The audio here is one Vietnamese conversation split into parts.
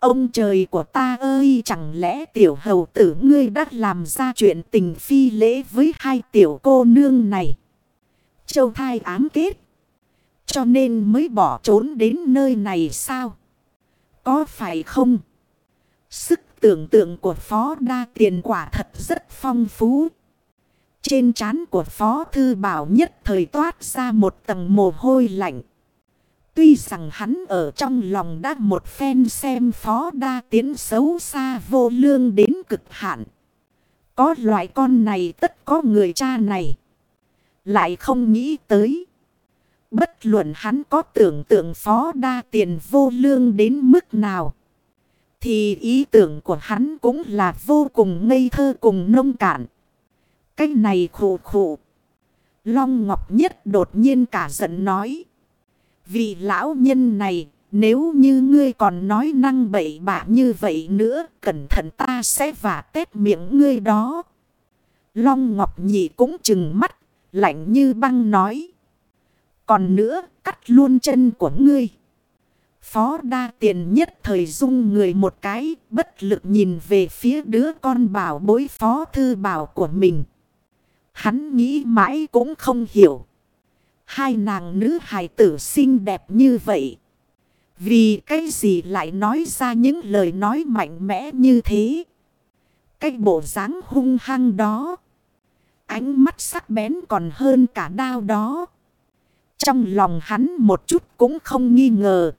Ông trời của ta ơi, chẳng lẽ tiểu hầu tử ngươi đã làm ra chuyện tình phi lễ với hai tiểu cô nương này. Châu thai ám kết. Cho nên mới bỏ trốn đến nơi này sao? Có phải không? Sức tưởng tượng của phó đa tiền quả thật rất phong phú. Trên trán của phó thư bảo nhất thời toát ra một tầng mồ hôi lạnh. Tuy rằng hắn ở trong lòng đã một phen xem phó đa tiến xấu xa vô lương đến cực hạn. Có loại con này tất có người cha này. Lại không nghĩ tới. Bất luận hắn có tưởng tượng phó đa tiền vô lương đến mức nào. Thì ý tưởng của hắn cũng là vô cùng ngây thơ cùng nông cạn. Cái này khổ khổ. Long Ngọc Nhất đột nhiên cả giận nói. Vì lão nhân này, nếu như ngươi còn nói năng bậy bạ như vậy nữa, cẩn thận ta sẽ vả tét miệng ngươi đó. Long Ngọc Nhị cũng chừng mắt, lạnh như băng nói. Còn nữa, cắt luôn chân của ngươi. Phó đa tiền nhất thời dung người một cái, bất lực nhìn về phía đứa con bảo bối phó thư bảo của mình. Hắn nghĩ mãi cũng không hiểu. Hai nàng nữ hài tử xinh đẹp như vậy. Vì cái gì lại nói ra những lời nói mạnh mẽ như thế? Cái bộ dáng hung hăng đó. Ánh mắt sắc bén còn hơn cả đao đó. Trong lòng hắn một chút cũng không nghi ngờ.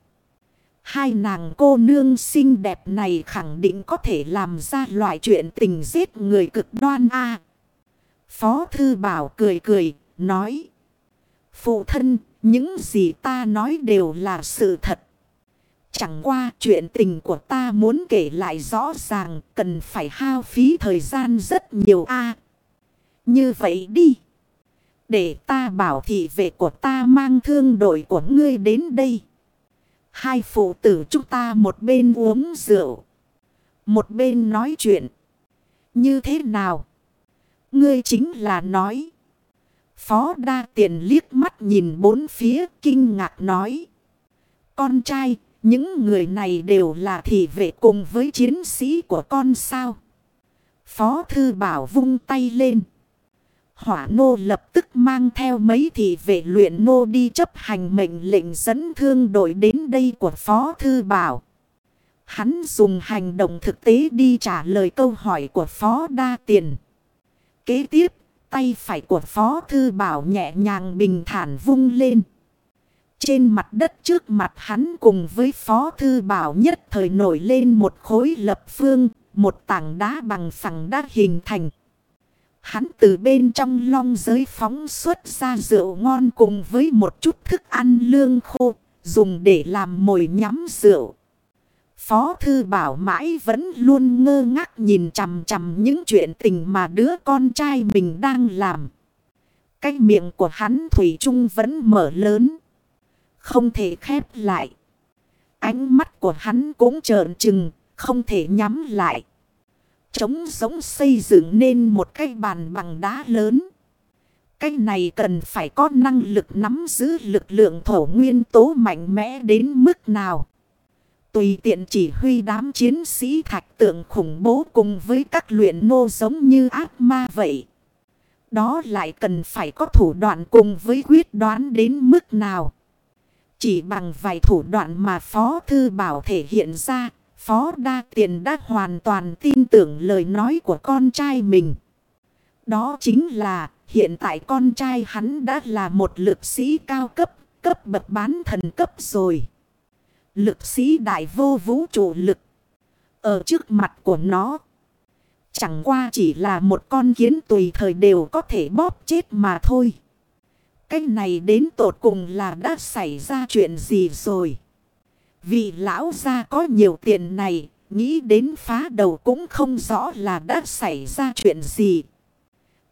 Hai nàng cô nương xinh đẹp này khẳng định có thể làm ra loại chuyện tình giết người cực đoan a. Phó thư bảo cười cười, nói. Phụ thân, những gì ta nói đều là sự thật. Chẳng qua chuyện tình của ta muốn kể lại rõ ràng cần phải hao phí thời gian rất nhiều a Như vậy đi. Để ta bảo thị vệ của ta mang thương đội của ngươi đến đây. Hai phụ tử chúng ta một bên uống rượu. Một bên nói chuyện. Như thế nào? Ngươi chính là nói. Phó đa tiền liếc mắt nhìn bốn phía kinh ngạc nói. Con trai, những người này đều là thị vệ cùng với chiến sĩ của con sao. Phó thư bảo vung tay lên. Hỏa nô lập tức mang theo mấy thị vệ luyện nô đi chấp hành mệnh lệnh dẫn thương đội đến đây của Phó Thư Bảo. Hắn dùng hành động thực tế đi trả lời câu hỏi của Phó Đa Tiền. Kế tiếp, tay phải của Phó Thư Bảo nhẹ nhàng bình thản vung lên. Trên mặt đất trước mặt hắn cùng với Phó Thư Bảo nhất thời nổi lên một khối lập phương, một tảng đá bằng phẳng đã hình thành. Hắn từ bên trong long giới phóng xuất ra rượu ngon cùng với một chút thức ăn lương khô, dùng để làm mồi nhắm rượu. Phó thư bảo mãi vẫn luôn ngơ ngác nhìn chằm chằm những chuyện tình mà đứa con trai mình đang làm. Cái miệng của hắn Thủy chung vẫn mở lớn. Không thể khép lại. Ánh mắt của hắn cũng trợn trừng, không thể nhắm lại. Chống giống xây dựng nên một cái bàn bằng đá lớn. Cái này cần phải có năng lực nắm giữ lực lượng thổ nguyên tố mạnh mẽ đến mức nào. Tùy tiện chỉ huy đám chiến sĩ thạch tượng khủng bố cùng với các luyện nô giống như ác ma vậy. Đó lại cần phải có thủ đoạn cùng với quyết đoán đến mức nào. Chỉ bằng vài thủ đoạn mà Phó Thư Bảo thể hiện ra, Phó Đa Tiền đã hoàn toàn tin tưởng lời nói của con trai mình. Đó chính là hiện tại con trai hắn đã là một lực sĩ cao cấp, cấp bậc bán thần cấp rồi. Lực sĩ đại vô vũ trụ lực. Ở trước mặt của nó. Chẳng qua chỉ là một con kiến tùy thời đều có thể bóp chết mà thôi. Cái này đến tột cùng là đã xảy ra chuyện gì rồi. Vị lão gia có nhiều tiền này, nghĩ đến phá đầu cũng không rõ là đã xảy ra chuyện gì.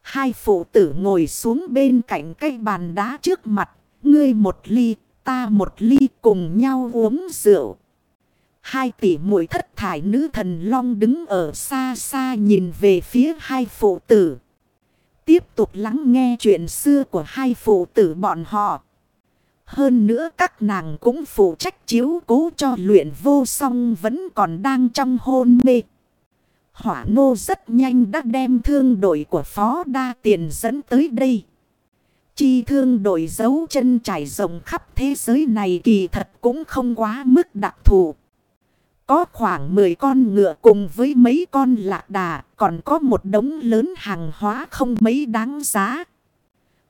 Hai phụ tử ngồi xuống bên cạnh cây bàn đá trước mặt, ngươi một ly, ta một ly cùng nhau uống rượu. Hai tỷ muội thất thải nữ thần long đứng ở xa xa nhìn về phía hai phụ tử. Tiếp tục lắng nghe chuyện xưa của hai phụ tử bọn họ. Hơn nữa các nàng cũng phụ trách chiếu cố cho luyện vô song vẫn còn đang trong hôn mê. Hỏa nô rất nhanh đã đem thương đội của phó đa tiền dẫn tới đây. Chi thương đội dấu chân trải rộng khắp thế giới này kỳ thật cũng không quá mức đặc thù. Có khoảng 10 con ngựa cùng với mấy con lạc đà, còn có một đống lớn hàng hóa không mấy đáng giá.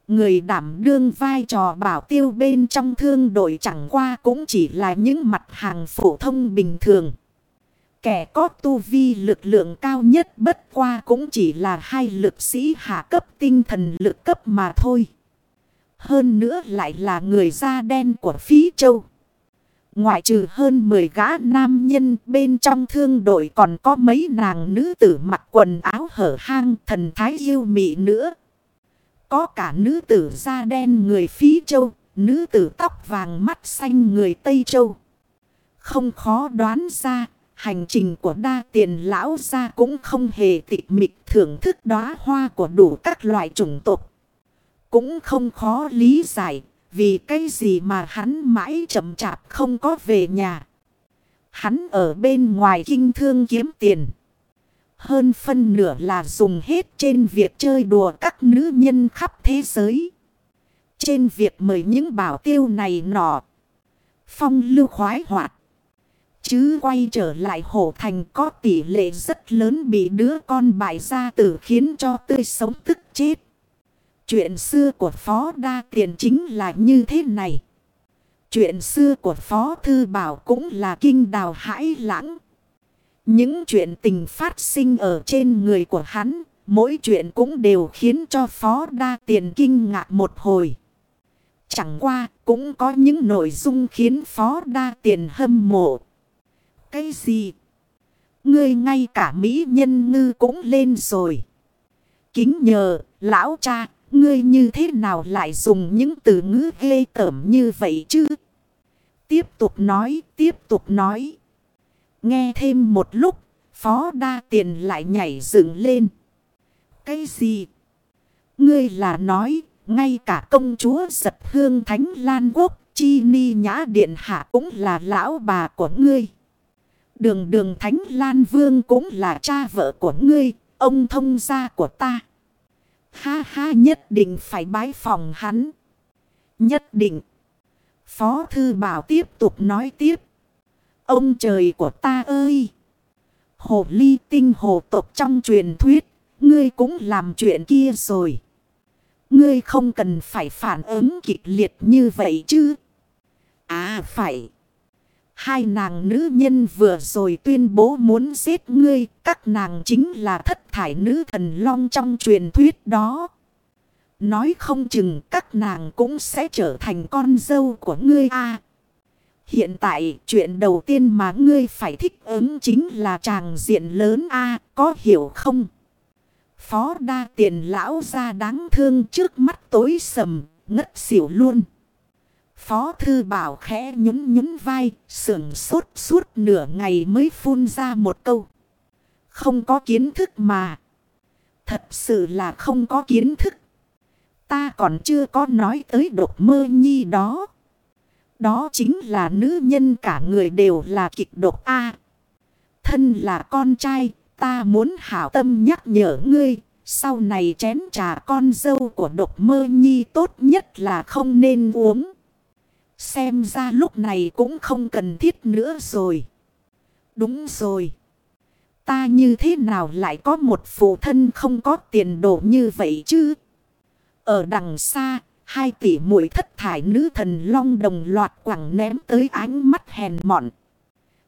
Người đảm đương vai trò bảo tiêu bên trong thương đội chẳng qua cũng chỉ là những mặt hàng phổ thông bình thường. Kẻ có tu vi lực lượng cao nhất bất qua cũng chỉ là hai lực sĩ hạ cấp tinh thần lực cấp mà thôi. Hơn nữa lại là người da đen của phí châu. Ngoại trừ hơn 10 gã nam nhân bên trong thương đội còn có mấy nàng nữ tử mặc quần áo hở hang thần thái yêu mị nữa. Có cả nữ tử da đen người phí châu, nữ tử tóc vàng mắt xanh người Tây châu. Không khó đoán ra, hành trình của đa tiền lão gia cũng không hề tịch mịch thưởng thức đóa hoa của đủ các loại chủng tộc. Cũng không khó lý giải, vì cái gì mà hắn mãi chậm chạp không có về nhà. Hắn ở bên ngoài kinh thương kiếm tiền. Hơn phân nửa là dùng hết trên việc chơi đùa các nữ nhân khắp thế giới. Trên việc mời những bảo tiêu này nọ. Phong lưu khoái hoạt. Chứ quay trở lại hổ thành có tỷ lệ rất lớn bị đứa con bại gia tử khiến cho tươi sống tức chết. Chuyện xưa của Phó Đa Tiền chính là như thế này. Chuyện xưa của Phó Thư Bảo cũng là kinh đào hãi lãng. Những chuyện tình phát sinh ở trên người của hắn, mỗi chuyện cũng đều khiến cho Phó Đa Tiền kinh ngạc một hồi. Chẳng qua cũng có những nội dung khiến Phó Đa Tiền hâm mộ. Cái gì? Ngươi ngay cả Mỹ nhân ngư cũng lên rồi. Kính nhờ, lão cha, ngươi như thế nào lại dùng những từ ngữ ghê tởm như vậy chứ? Tiếp tục nói, tiếp tục nói. Nghe thêm một lúc, phó đa tiền lại nhảy dựng lên. Cái gì? Ngươi là nói, ngay cả công chúa giật hương thánh lan quốc, chi ni nhã điện hạ cũng là lão bà của ngươi. Đường đường thánh lan vương cũng là cha vợ của ngươi, ông thông gia của ta. Ha ha nhất định phải bái phòng hắn. Nhất định. Phó thư bảo tiếp tục nói tiếp. Ông trời của ta ơi! Hồ ly tinh hồ tộc trong truyền thuyết, ngươi cũng làm chuyện kia rồi. Ngươi không cần phải phản ứng kịch liệt như vậy chứ. À phải. Hai nàng nữ nhân vừa rồi tuyên bố muốn giết ngươi. Các nàng chính là thất thải nữ thần long trong truyền thuyết đó. Nói không chừng các nàng cũng sẽ trở thành con dâu của ngươi a Hiện tại chuyện đầu tiên mà ngươi phải thích ứng chính là chàng diện lớn a có hiểu không? Phó đa tiền lão ra đáng thương trước mắt tối sầm, ngất xỉu luôn. Phó thư bảo khẽ nhún nhún vai, sưởng sốt suốt nửa ngày mới phun ra một câu. Không có kiến thức mà. Thật sự là không có kiến thức. Ta còn chưa có nói tới độc mơ nhi đó. Đó chính là nữ nhân cả người đều là kịch độc A. thân là con trai, ta muốn hảo tâm nhắc nhở ngươi. Sau này chén trà con dâu của độc mơ nhi tốt nhất là không nên uống. Xem ra lúc này cũng không cần thiết nữa rồi. Đúng rồi. Ta như thế nào lại có một phụ thân không có tiền đồ như vậy chứ? Ở đằng xa, hai tỷ muội thất thải nữ thần long đồng loạt quẳng ném tới ánh mắt hèn mọn.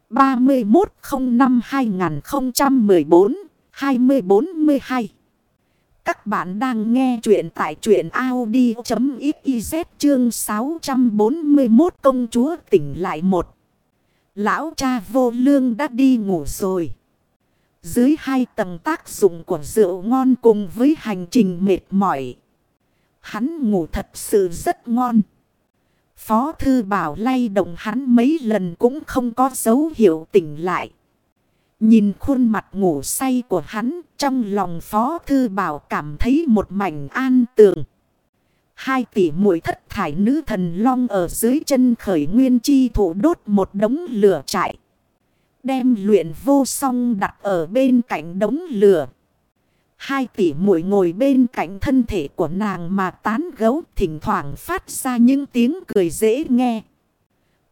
3105-2014-2042 các bạn đang nghe chuyện tại chuyện Audi.xyz chương 641 công chúa tỉnh lại một. Lão cha vô lương đã đi ngủ rồi. Dưới hai tầng tác dụng của rượu ngon cùng với hành trình mệt mỏi. Hắn ngủ thật sự rất ngon. Phó thư bảo lay động hắn mấy lần cũng không có dấu hiệu tỉnh lại. Nhìn khuôn mặt ngủ say của hắn, trong lòng phó thư bảo cảm thấy một mảnh an tường. Hai tỷ muội thất thải nữ thần long ở dưới chân khởi nguyên chi thủ đốt một đống lửa chạy. Đem luyện vô song đặt ở bên cạnh đống lửa. Hai tỷ muội ngồi bên cạnh thân thể của nàng mà tán gấu, thỉnh thoảng phát ra những tiếng cười dễ nghe.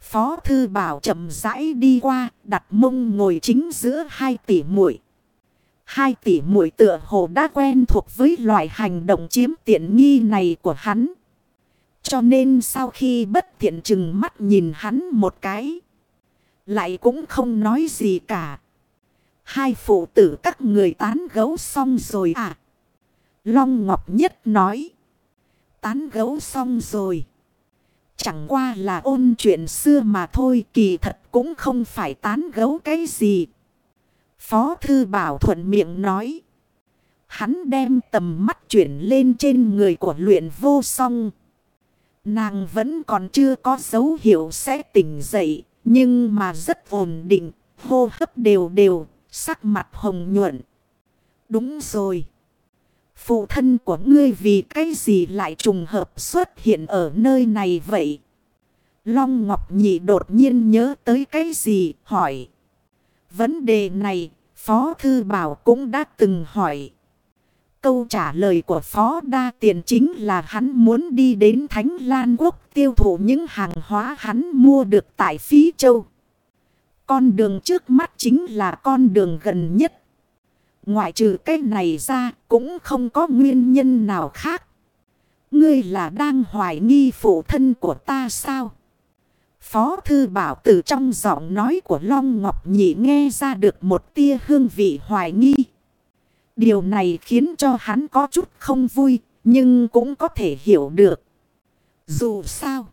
Phó thư bảo chậm rãi đi qua, đặt mông ngồi chính giữa hai tỷ muội Hai tỷ muội tựa hồ đã quen thuộc với loại hành động chiếm tiện nghi này của hắn. Cho nên sau khi bất tiện chừng mắt nhìn hắn một cái. Lại cũng không nói gì cả. Hai phụ tử các người tán gấu xong rồi à. Long Ngọc Nhất nói. Tán gấu xong rồi. Chẳng qua là ôn chuyện xưa mà thôi, kỳ thật cũng không phải tán gấu cái gì. Phó Thư Bảo thuận miệng nói. Hắn đem tầm mắt chuyển lên trên người của luyện vô song. Nàng vẫn còn chưa có dấu hiệu sẽ tỉnh dậy. Nhưng mà rất ổn định. Hô hấp đều đều. Sắc mặt hồng nhuận. Đúng rồi. Phụ thân của ngươi vì cái gì lại trùng hợp xuất hiện ở nơi này vậy? Long Ngọc Nhị đột nhiên nhớ tới cái gì hỏi. Vấn đề này, Phó Thư Bảo cũng đã từng hỏi. Câu trả lời của Phó Đa Tiền chính là hắn muốn đi đến Thánh Lan Quốc tiêu thụ những hàng hóa hắn mua được tại Phí Châu. Con đường trước mắt chính là con đường gần nhất. Ngoại trừ cái này ra cũng không có nguyên nhân nào khác. Ngươi là đang hoài nghi phụ thân của ta sao? Phó Thư Bảo từ trong giọng nói của Long Ngọc Nhị nghe ra được một tia hương vị hoài nghi. Điều này khiến cho hắn có chút không vui, nhưng cũng có thể hiểu được. Dù sao,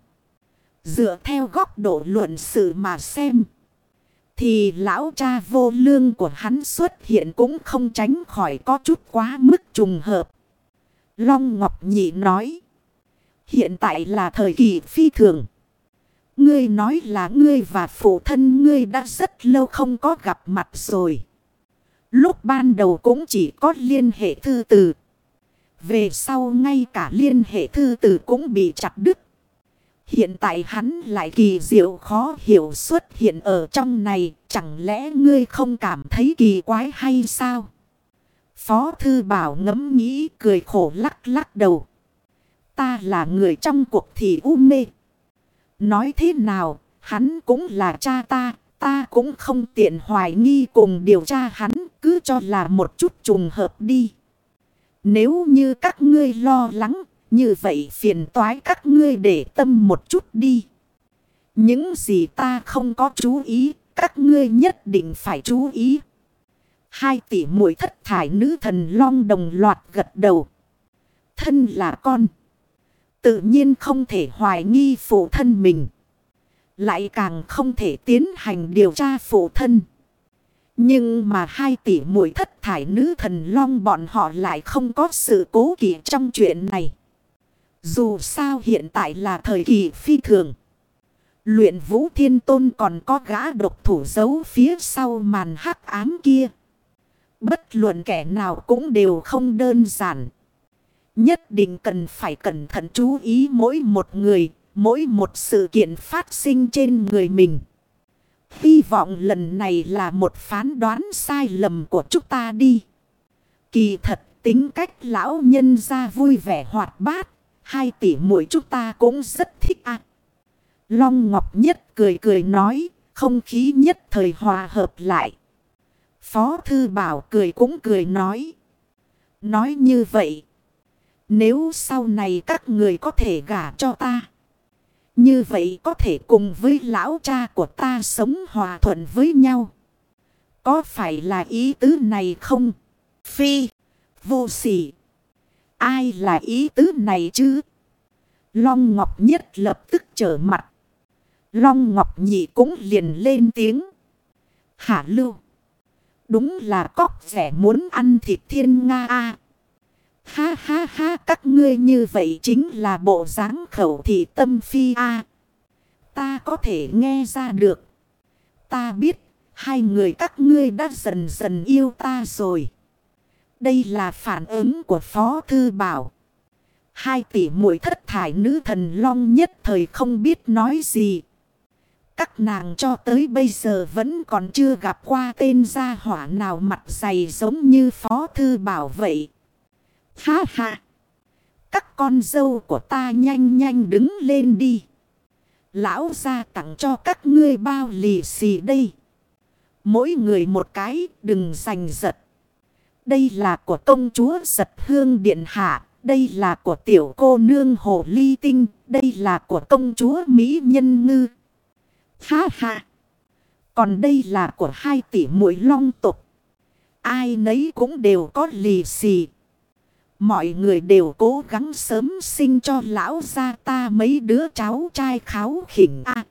dựa theo góc độ luận sự mà xem, thì lão cha vô lương của hắn xuất hiện cũng không tránh khỏi có chút quá mức trùng hợp. Long Ngọc Nhị nói, hiện tại là thời kỳ phi thường. Ngươi nói là ngươi và phụ thân ngươi đã rất lâu không có gặp mặt rồi. Lúc ban đầu cũng chỉ có liên hệ thư từ. Về sau ngay cả liên hệ thư từ cũng bị chặt đứt. Hiện tại hắn lại kỳ diệu khó hiểu xuất hiện ở trong này. Chẳng lẽ ngươi không cảm thấy kỳ quái hay sao? Phó thư bảo ngẫm nghĩ cười khổ lắc lắc đầu. Ta là người trong cuộc thì u mê. Nói thế nào, hắn cũng là cha ta, ta cũng không tiện hoài nghi cùng điều tra hắn, cứ cho là một chút trùng hợp đi. Nếu như các ngươi lo lắng, như vậy phiền toái các ngươi để tâm một chút đi. Những gì ta không có chú ý, các ngươi nhất định phải chú ý. Hai tỷ muội thất thải nữ thần long đồng loạt gật đầu. Thân là con. Tự nhiên không thể hoài nghi phụ thân mình. Lại càng không thể tiến hành điều tra phụ thân. Nhưng mà hai tỷ muội thất thải nữ thần long bọn họ lại không có sự cố kỵ trong chuyện này. Dù sao hiện tại là thời kỳ phi thường. Luyện vũ thiên tôn còn có gã độc thủ giấu phía sau màn hắc ám kia. Bất luận kẻ nào cũng đều không đơn giản. Nhất định cần phải cẩn thận chú ý mỗi một người, mỗi một sự kiện phát sinh trên người mình. Hy vọng lần này là một phán đoán sai lầm của chúng ta đi. Kỳ thật tính cách lão nhân ra vui vẻ hoạt bát. Hai tỷ muội chúng ta cũng rất thích ạ. Long Ngọc Nhất cười cười nói. Không khí nhất thời hòa hợp lại. Phó Thư Bảo cười cũng cười nói. Nói như vậy. Nếu sau này các người có thể gả cho ta. Như vậy có thể cùng với lão cha của ta sống hòa thuận với nhau. Có phải là ý tứ này không? Phi, vô sỉ. Ai là ý tứ này chứ? Long Ngọc Nhất lập tức trở mặt. Long Ngọc Nhị cũng liền lên tiếng. Hả lưu. Đúng là cóc rẻ muốn ăn thịt thiên Nga a Ha ha ha, các ngươi như vậy chính là bộ dáng khẩu thị tâm phi a. Ta có thể nghe ra được. Ta biết, hai người các ngươi đã dần dần yêu ta rồi. Đây là phản ứng của Phó Thư Bảo. Hai tỷ muội thất thải nữ thần long nhất thời không biết nói gì. Các nàng cho tới bây giờ vẫn còn chưa gặp qua tên gia hỏa nào mặt dày giống như phó thư bảo vậy. Ha ha! Các con dâu của ta nhanh nhanh đứng lên đi. Lão ra tặng cho các ngươi bao lì xì đây. Mỗi người một cái, đừng giành giật. Đây là của công chúa giật hương điện hạ. Đây là của tiểu cô nương hồ ly tinh. Đây là của công chúa Mỹ nhân ngư. Ha ha. Còn đây là của hai tỷ muội long tục. Ai nấy cũng đều có lì xì. Mọi người đều cố gắng sớm sinh cho lão gia ta mấy đứa cháu trai kháo khỉnh a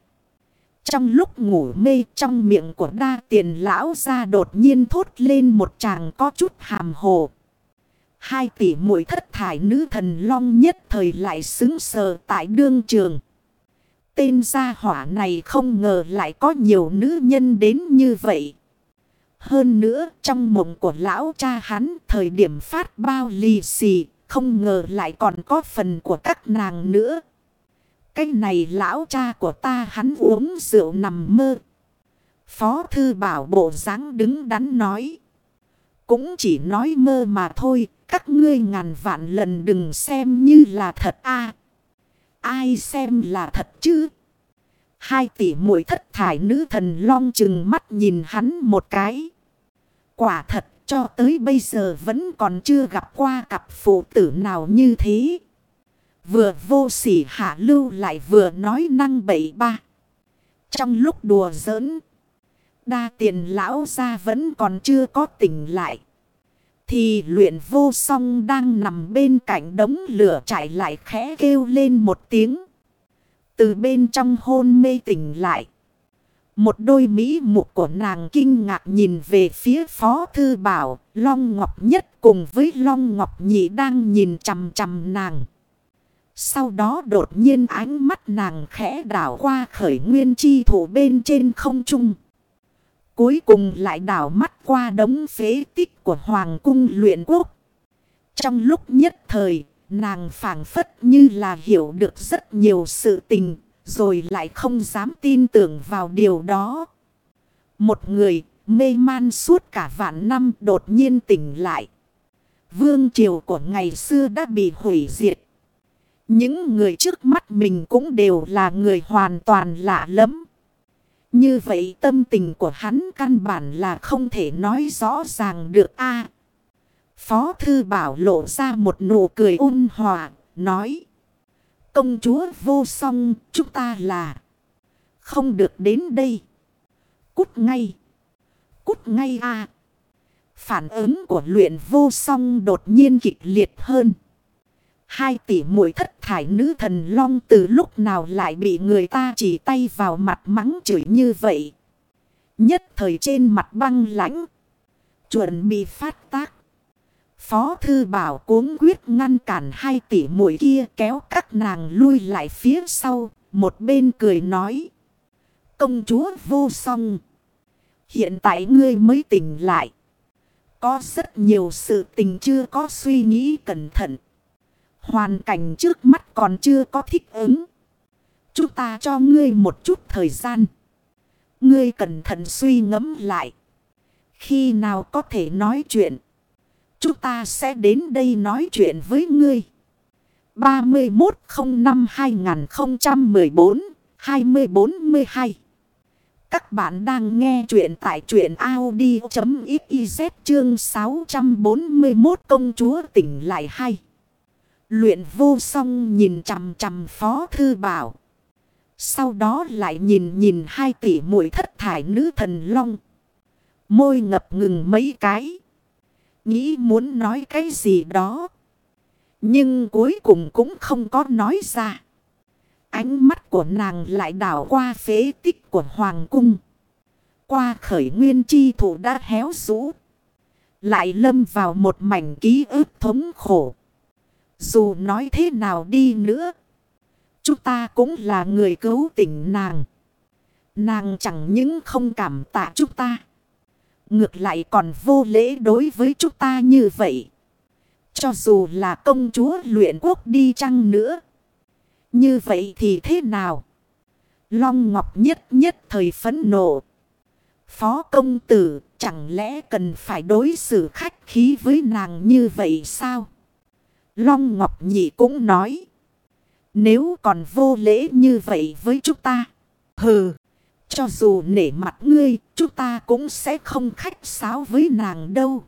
trong lúc ngủ mê trong miệng của đa tiền lão gia đột nhiên thốt lên một chàng có chút hàm hồ. Hai tỷ muội thất thải nữ thần long nhất thời lại xứng sờ tại đương trường. Tên gia hỏa này không ngờ lại có nhiều nữ nhân đến như vậy. Hơn nữa, trong mộng của lão cha hắn, thời điểm phát bao lì xì, không ngờ lại còn có phần của các nàng nữa. Cái này lão cha của ta hắn uống rượu nằm mơ. Phó thư bảo bộ dáng đứng đắn nói. Cũng chỉ nói mơ mà thôi. Các ngươi ngàn vạn lần đừng xem như là thật a Ai xem là thật chứ? Hai tỷ muội thất thải nữ thần long chừng mắt nhìn hắn một cái. Quả thật, cho tới bây giờ vẫn còn chưa gặp qua cặp phụ tử nào như thế. Vừa vô sỉ hạ lưu lại vừa nói năng bậy ba. Trong lúc đùa giỡn. Đa tiền lão ra vẫn còn chưa có tỉnh lại. Thì luyện vô song đang nằm bên cạnh đống lửa chạy lại khẽ kêu lên một tiếng. Từ bên trong hôn mê tỉnh lại. Một đôi mỹ mục của nàng kinh ngạc nhìn về phía phó thư bảo, Long Ngọc Nhất cùng với Long Ngọc Nhị đang nhìn chầm chầm nàng. Sau đó đột nhiên ánh mắt nàng khẽ đảo qua khởi nguyên chi thủ bên trên không trung. Cuối cùng lại đảo mắt qua đống phế tích của Hoàng cung luyện quốc. Trong lúc nhất thời, nàng phảng phất như là hiểu được rất nhiều sự tình, rồi lại không dám tin tưởng vào điều đó. Một người mê man suốt cả vạn năm đột nhiên tỉnh lại. Vương triều của ngày xưa đã bị hủy diệt. Những người trước mắt mình cũng đều là người hoàn toàn lạ lắm. Như vậy tâm tình của hắn căn bản là không thể nói rõ ràng được a Phó thư bảo lộ ra một nụ cười ôn hòa, nói. Công chúa vô song, chúng ta là không được đến đây. Cút ngay. Cút ngay a Phản ứng của luyện vô song đột nhiên kịch liệt hơn. Hai tỷ muội thất thải nữ thần long từ lúc nào lại bị người ta chỉ tay vào mặt mắng chửi như vậy. Nhất thời trên mặt băng lãnh. Chuẩn bị phát tác. Phó thư bảo cuống quyết ngăn cản hai tỷ muội kia kéo các nàng lui lại phía sau. Một bên cười nói. Công chúa vô song. Hiện tại ngươi mới tỉnh lại. Có rất nhiều sự tình chưa có suy nghĩ cẩn thận. Hoàn cảnh trước mắt còn chưa có thích ứng. Chúng ta cho ngươi một chút thời gian. Ngươi cẩn thận suy ngẫm lại. Khi nào có thể nói chuyện. Chúng ta sẽ đến đây nói chuyện với ngươi. 3105-2014-2042 Các bạn đang nghe chuyện tại chuyện Audi.xyz chương 641 công chúa tỉnh lại hay. Luyện vô song nhìn chằm chằm phó thư bảo. Sau đó lại nhìn nhìn hai tỷ mũi thất thải nữ thần long. Môi ngập ngừng mấy cái. Nghĩ muốn nói cái gì đó. Nhưng cuối cùng cũng không có nói ra. Ánh mắt của nàng lại đảo qua phế tích của Hoàng cung. Qua khởi nguyên chi thủ đã héo rũ. Lại lâm vào một mảnh ký ức thống khổ. Dù nói thế nào đi nữa. Chúng ta cũng là người cứu tỉnh nàng. Nàng chẳng những không cảm tạ chúng ta. Ngược lại còn vô lễ đối với chúng ta như vậy. Cho dù là công chúa luyện quốc đi chăng nữa. Như vậy thì thế nào? Long Ngọc nhất nhất thời phấn nộ. Phó công tử, chẳng lẽ cần phải đối xử khách khí với nàng như vậy sao? Long Ngọc Nhị cũng nói. Nếu còn vô lễ như vậy với chúng ta. Hừ. Cho dù nể mặt ngươi, chúng ta cũng sẽ không khách sáo với nàng đâu.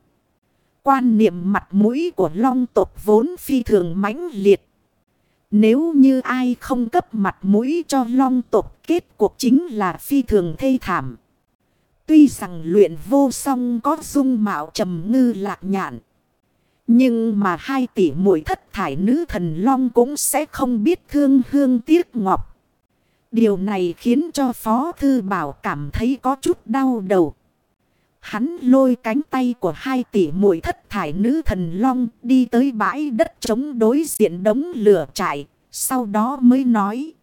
Quan niệm mặt mũi của long tộc vốn phi thường mãnh liệt. Nếu như ai không cấp mặt mũi cho long tộc kết cuộc chính là phi thường thê thảm. Tuy rằng luyện vô song có dung mạo trầm ngư lạc nhạn. Nhưng mà hai tỷ muội thất thải nữ thần long cũng sẽ không biết thương hương tiếc ngọc. Điều này khiến cho Phó Thư Bảo cảm thấy có chút đau đầu. Hắn lôi cánh tay của hai tỷ muội thất thải nữ thần long đi tới bãi đất chống đối diện đống lửa trại. Sau đó mới nói.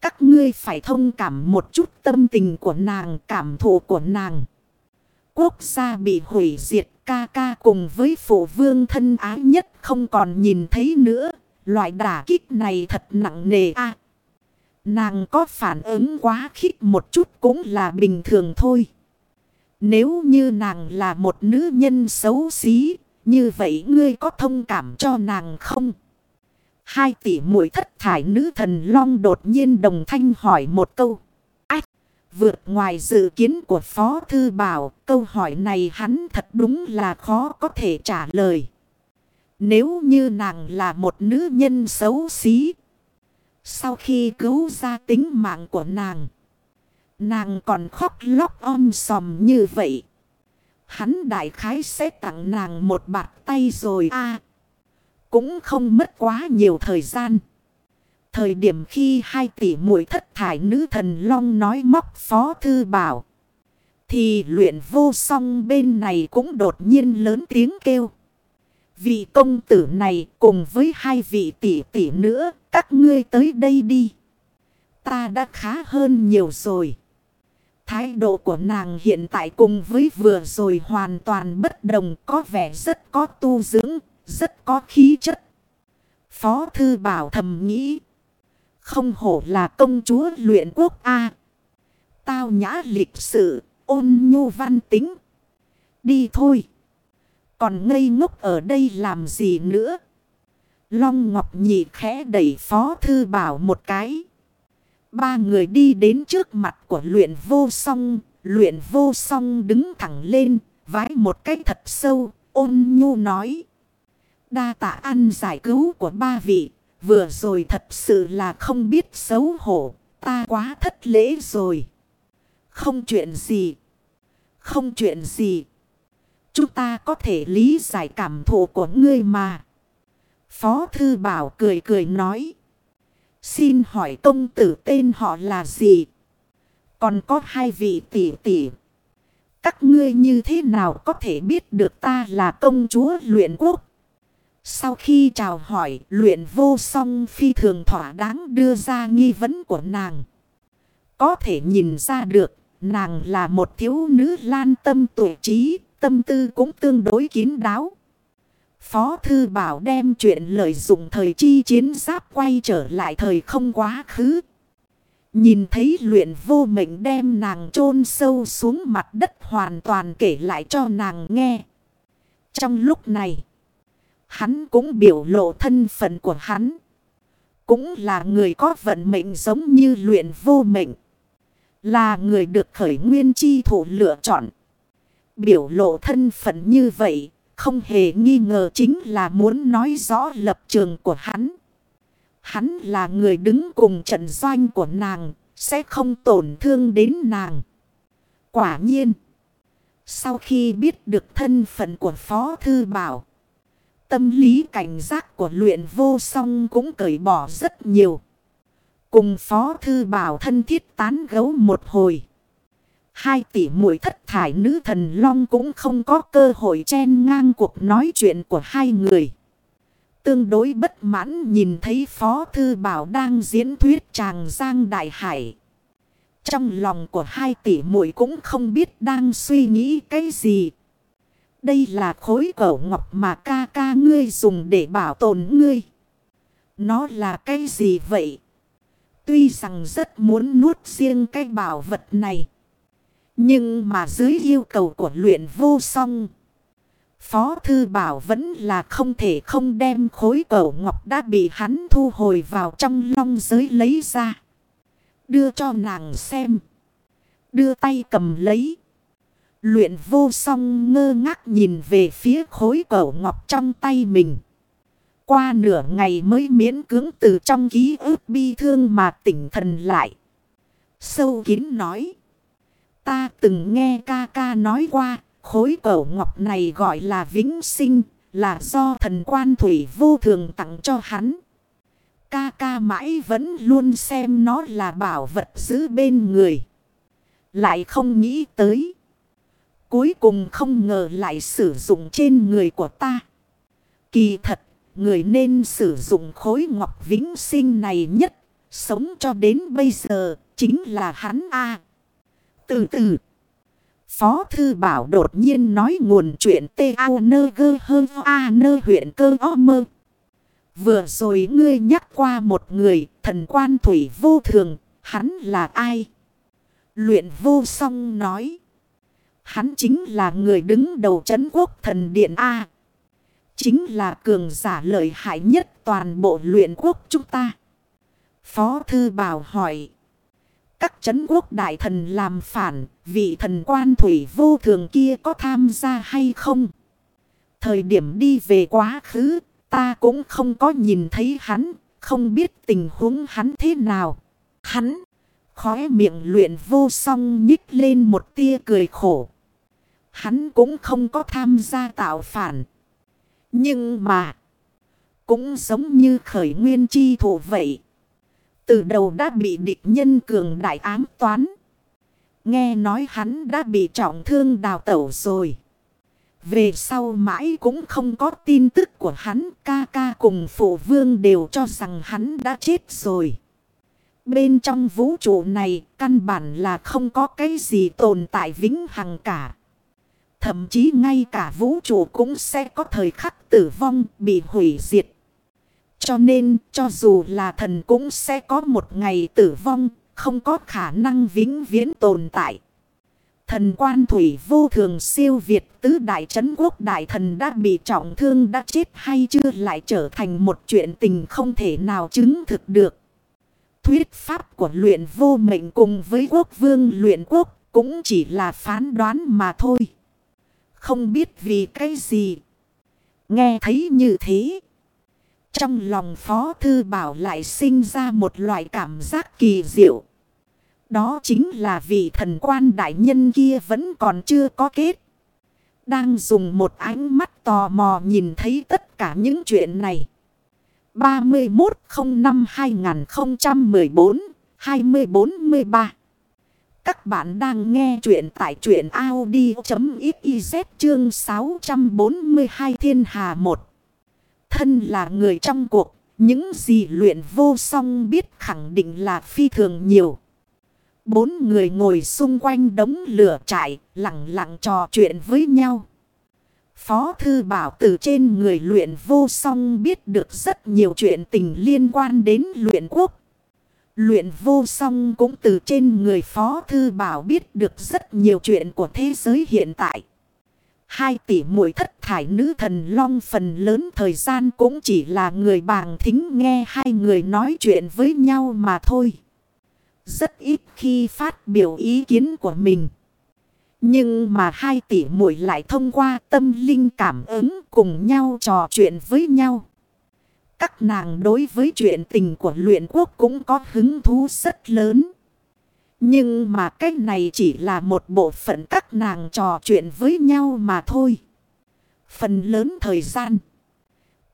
Các ngươi phải thông cảm một chút tâm tình của nàng, cảm thụ của nàng. Quốc gia bị hủy diệt ca ca cùng với phụ vương thân ái nhất không còn nhìn thấy nữa. Loại đả kích này thật nặng nề a Nàng có phản ứng quá khích một chút cũng là bình thường thôi. Nếu như nàng là một nữ nhân xấu xí, như vậy ngươi có thông cảm cho nàng không? Hai tỷ mũi thất thải nữ thần long đột nhiên đồng thanh hỏi một câu. Vượt ngoài dự kiến của Phó Thư Bảo, câu hỏi này hắn thật đúng là khó có thể trả lời. Nếu như nàng là một nữ nhân xấu xí, sau khi cứu ra tính mạng của nàng. Nàng còn khóc lóc om sòm như vậy. Hắn đại khái sẽ tặng nàng một bạt tay rồi a Cũng không mất quá nhiều thời gian. Thời điểm khi hai tỷ muội thất thải nữ thần long nói móc phó thư bảo. Thì luyện vô song bên này cũng đột nhiên lớn tiếng kêu. Vị công tử này cùng với hai vị tỷ tỷ nữa, các ngươi tới đây đi. Ta đã khá hơn nhiều rồi. Thái độ của nàng hiện tại cùng với vừa rồi hoàn toàn bất đồng có vẻ rất có tu dưỡng, rất có khí chất. Phó thư bảo thầm nghĩ. Không hổ là công chúa luyện quốc A. Tao nhã lịch sự, ôn nhu văn tính. Đi thôi. Còn ngây ngốc ở đây làm gì nữa? Long Ngọc Nhị khẽ đẩy Phó Thư Bảo một cái. Ba người đi đến trước mặt của luyện vô song. Luyện vô song đứng thẳng lên, vái một cái thật sâu, ôn nhu nói. Đa tạ ăn giải cứu của ba vị, vừa rồi thật sự là không biết xấu hổ, ta quá thất lễ rồi. Không chuyện gì. Không chuyện gì. Chúng ta có thể lý giải cảm thụ của ngươi mà. Phó Thư Bảo cười cười nói. Xin hỏi công tử tên họ là gì? Còn có hai vị tỷ tỷ. Các ngươi như thế nào có thể biết được ta là công chúa luyện quốc? Sau khi chào hỏi, luyện vô song phi thường thỏa đáng đưa ra nghi vấn của nàng. Có thể nhìn ra được, nàng là một thiếu nữ lan tâm tuổi trí, tâm tư cũng tương đối kín đáo. Phó Thư Bảo đem chuyện lợi dụng thời chi chiến giáp quay trở lại thời không quá khứ. Nhìn thấy luyện vô mệnh đem nàng chôn sâu xuống mặt đất hoàn toàn kể lại cho nàng nghe. Trong lúc này, hắn cũng biểu lộ thân phận của hắn. Cũng là người có vận mệnh giống như luyện vô mệnh. Là người được khởi nguyên chi thủ lựa chọn. Biểu lộ thân phận như vậy, không hề nghi ngờ chính là muốn nói rõ lập trường của hắn. Hắn là người đứng cùng trận doanh của nàng, sẽ không tổn thương đến nàng. Quả nhiên, sau khi biết được thân phận của Phó Thư Bảo, tâm lý cảnh giác của luyện vô song cũng cởi bỏ rất nhiều. Cùng Phó Thư Bảo thân thiết tán gấu một hồi. Hai tỷ muội thất thải nữ thần long cũng không có cơ hội chen ngang cuộc nói chuyện của hai người. Tương đối bất mãn nhìn thấy Phó Thư Bảo đang diễn thuyết tràng Giang Đại Hải. Trong lòng của hai tỷ muội cũng không biết đang suy nghĩ cái gì. Đây là khối cổ ngọc mà ca ca ngươi dùng để bảo tồn ngươi. Nó là cái gì vậy? Tuy rằng rất muốn nuốt riêng cái bảo vật này. Nhưng mà dưới yêu cầu của luyện vô song. Phó Thư Bảo vẫn là không thể không đem khối cổ ngọc đã bị hắn thu hồi vào trong long giới lấy ra. Đưa cho nàng xem. Đưa tay cầm lấy. Luyện vô song ngơ ngác nhìn về phía khối cẩu ngọc trong tay mình. Qua nửa ngày mới miễn cưỡng từ trong ký ức bi thương mà tỉnh thần lại. Sâu kín nói. Ta từng nghe ca ca nói qua, khối cẩu ngọc này gọi là vĩnh sinh, là do thần quan thủy vô thường tặng cho hắn. Ca ca mãi vẫn luôn xem nó là bảo vật giữ bên người. Lại không nghĩ tới. Cuối cùng không ngờ lại sử dụng trên người của ta. Kỳ thật, người nên sử dụng khối ngọc vĩnh sinh này nhất. Sống cho đến bây giờ, chính là hắn A. Từ từ. Phó Thư Bảo đột nhiên nói nguồn chuyện T.A.N.G. hơn A.N. huyện cơ o mơ. Vừa rồi ngươi nhắc qua một người, thần quan thủy vô thường, hắn là ai? Luyện vô song nói. Hắn chính là người đứng đầu chấn quốc thần điện A. Chính là cường giả lợi hại nhất toàn bộ luyện quốc chúng ta. Phó Thư Bảo hỏi. Các chấn quốc đại thần làm phản, vị thần quan thủy vô thường kia có tham gia hay không? Thời điểm đi về quá khứ, ta cũng không có nhìn thấy hắn, không biết tình huống hắn thế nào. Hắn, khóe miệng luyện vô song nhích lên một tia cười khổ. Hắn cũng không có tham gia tạo phản. Nhưng mà, cũng giống như khởi nguyên chi thủ vậy. Từ đầu đã bị địch nhân cường đại ám toán. Nghe nói hắn đã bị trọng thương đào tẩu rồi. Về sau mãi cũng không có tin tức của hắn. Ca ca cùng phụ vương đều cho rằng hắn đã chết rồi. Bên trong vũ trụ này căn bản là không có cái gì tồn tại vĩnh hằng cả. Thậm chí ngay cả vũ trụ cũng sẽ có thời khắc tử vong bị hủy diệt. Cho nên cho dù là thần cũng sẽ có một ngày tử vong, không có khả năng vĩnh viễn tồn tại. Thần quan thủy vô thường siêu Việt tứ đại trấn quốc đại thần đã bị trọng thương đã chết hay chưa lại trở thành một chuyện tình không thể nào chứng thực được. Thuyết pháp của luyện vô mệnh cùng với quốc vương luyện quốc cũng chỉ là phán đoán mà thôi. Không biết vì cái gì. Nghe thấy như thế. Trong lòng Phó Thư Bảo lại sinh ra một loại cảm giác kỳ diệu. Đó chính là vị thần quan đại nhân kia vẫn còn chưa có kết. Đang dùng một ánh mắt tò mò nhìn thấy tất cả những chuyện này. 3105-2014-2043 các bạn đang nghe chuyện tại truyện Audi.xyz chương 642 Thiên Hà 1 Thân là người trong cuộc, những gì luyện vô song biết khẳng định là phi thường nhiều. Bốn người ngồi xung quanh đống lửa trại, lặng lặng trò chuyện với nhau. Phó Thư Bảo từ trên người luyện vô song biết được rất nhiều chuyện tình liên quan đến luyện quốc. Luyện vô song cũng từ trên người Phó Thư Bảo biết được rất nhiều chuyện của thế giới hiện tại. Hai tỷ muội thất thải nữ thần long phần lớn thời gian cũng chỉ là người bàng thính nghe hai người nói chuyện với nhau mà thôi. Rất ít khi phát biểu ý kiến của mình. Nhưng mà hai tỷ muội lại thông qua tâm linh cảm ứng cùng nhau trò chuyện với nhau. Các nàng đối với chuyện tình của luyện quốc cũng có hứng thú rất lớn. Nhưng mà cái này chỉ là một bộ phận các nàng trò chuyện với nhau mà thôi. Phần lớn thời gian,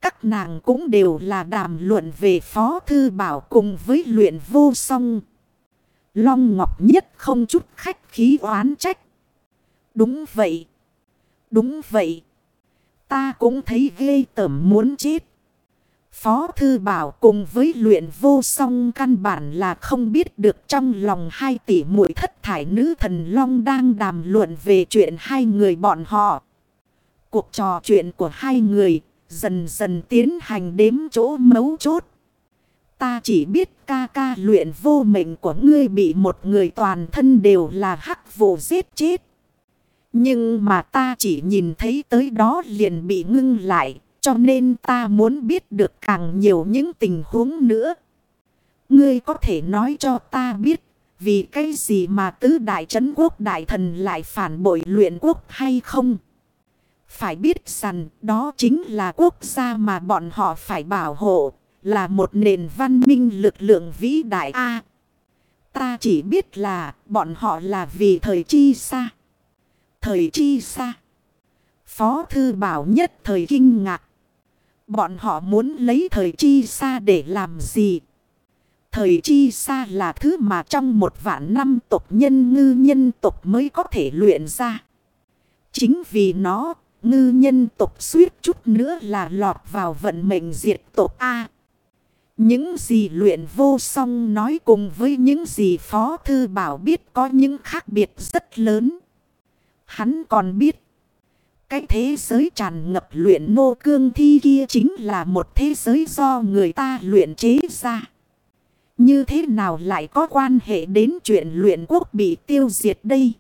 các nàng cũng đều là đàm luận về Phó Thư Bảo cùng với luyện vô song. Long Ngọc Nhất không chút khách khí oán trách. Đúng vậy. Đúng vậy. Ta cũng thấy ghê tởm muốn chết. Phó Thư Bảo cùng với luyện vô song căn bản là không biết được trong lòng hai tỷ muội thất thải nữ thần Long đang đàm luận về chuyện hai người bọn họ. Cuộc trò chuyện của hai người dần dần tiến hành đếm chỗ mấu chốt. Ta chỉ biết ca ca luyện vô mệnh của ngươi bị một người toàn thân đều là hắc vụ giết chết. Nhưng mà ta chỉ nhìn thấy tới đó liền bị ngưng lại. Cho nên ta muốn biết được càng nhiều những tình huống nữa. Ngươi có thể nói cho ta biết, vì cái gì mà tứ đại trấn quốc đại thần lại phản bội luyện quốc hay không? Phải biết rằng, đó chính là quốc gia mà bọn họ phải bảo hộ. Là một nền văn minh lực lượng vĩ đại A. ta chỉ biết là bọn họ là vì thời chi xa. Thời chi xa. Phó thư bảo nhất thời kinh ngạc. Bọn họ muốn lấy thời chi xa để làm gì? Thời chi xa là thứ mà trong một vạn năm tộc nhân ngư nhân tộc mới có thể luyện ra. Chính vì nó, ngư nhân tộc suýt chút nữa là lọt vào vận mệnh diệt tộc A. Những gì luyện vô song nói cùng với những gì Phó Thư Bảo biết có những khác biệt rất lớn. Hắn còn biết. Cái thế giới tràn ngập luyện nô cương thi kia chính là một thế giới do người ta luyện chế ra. Như thế nào lại có quan hệ đến chuyện luyện quốc bị tiêu diệt đây?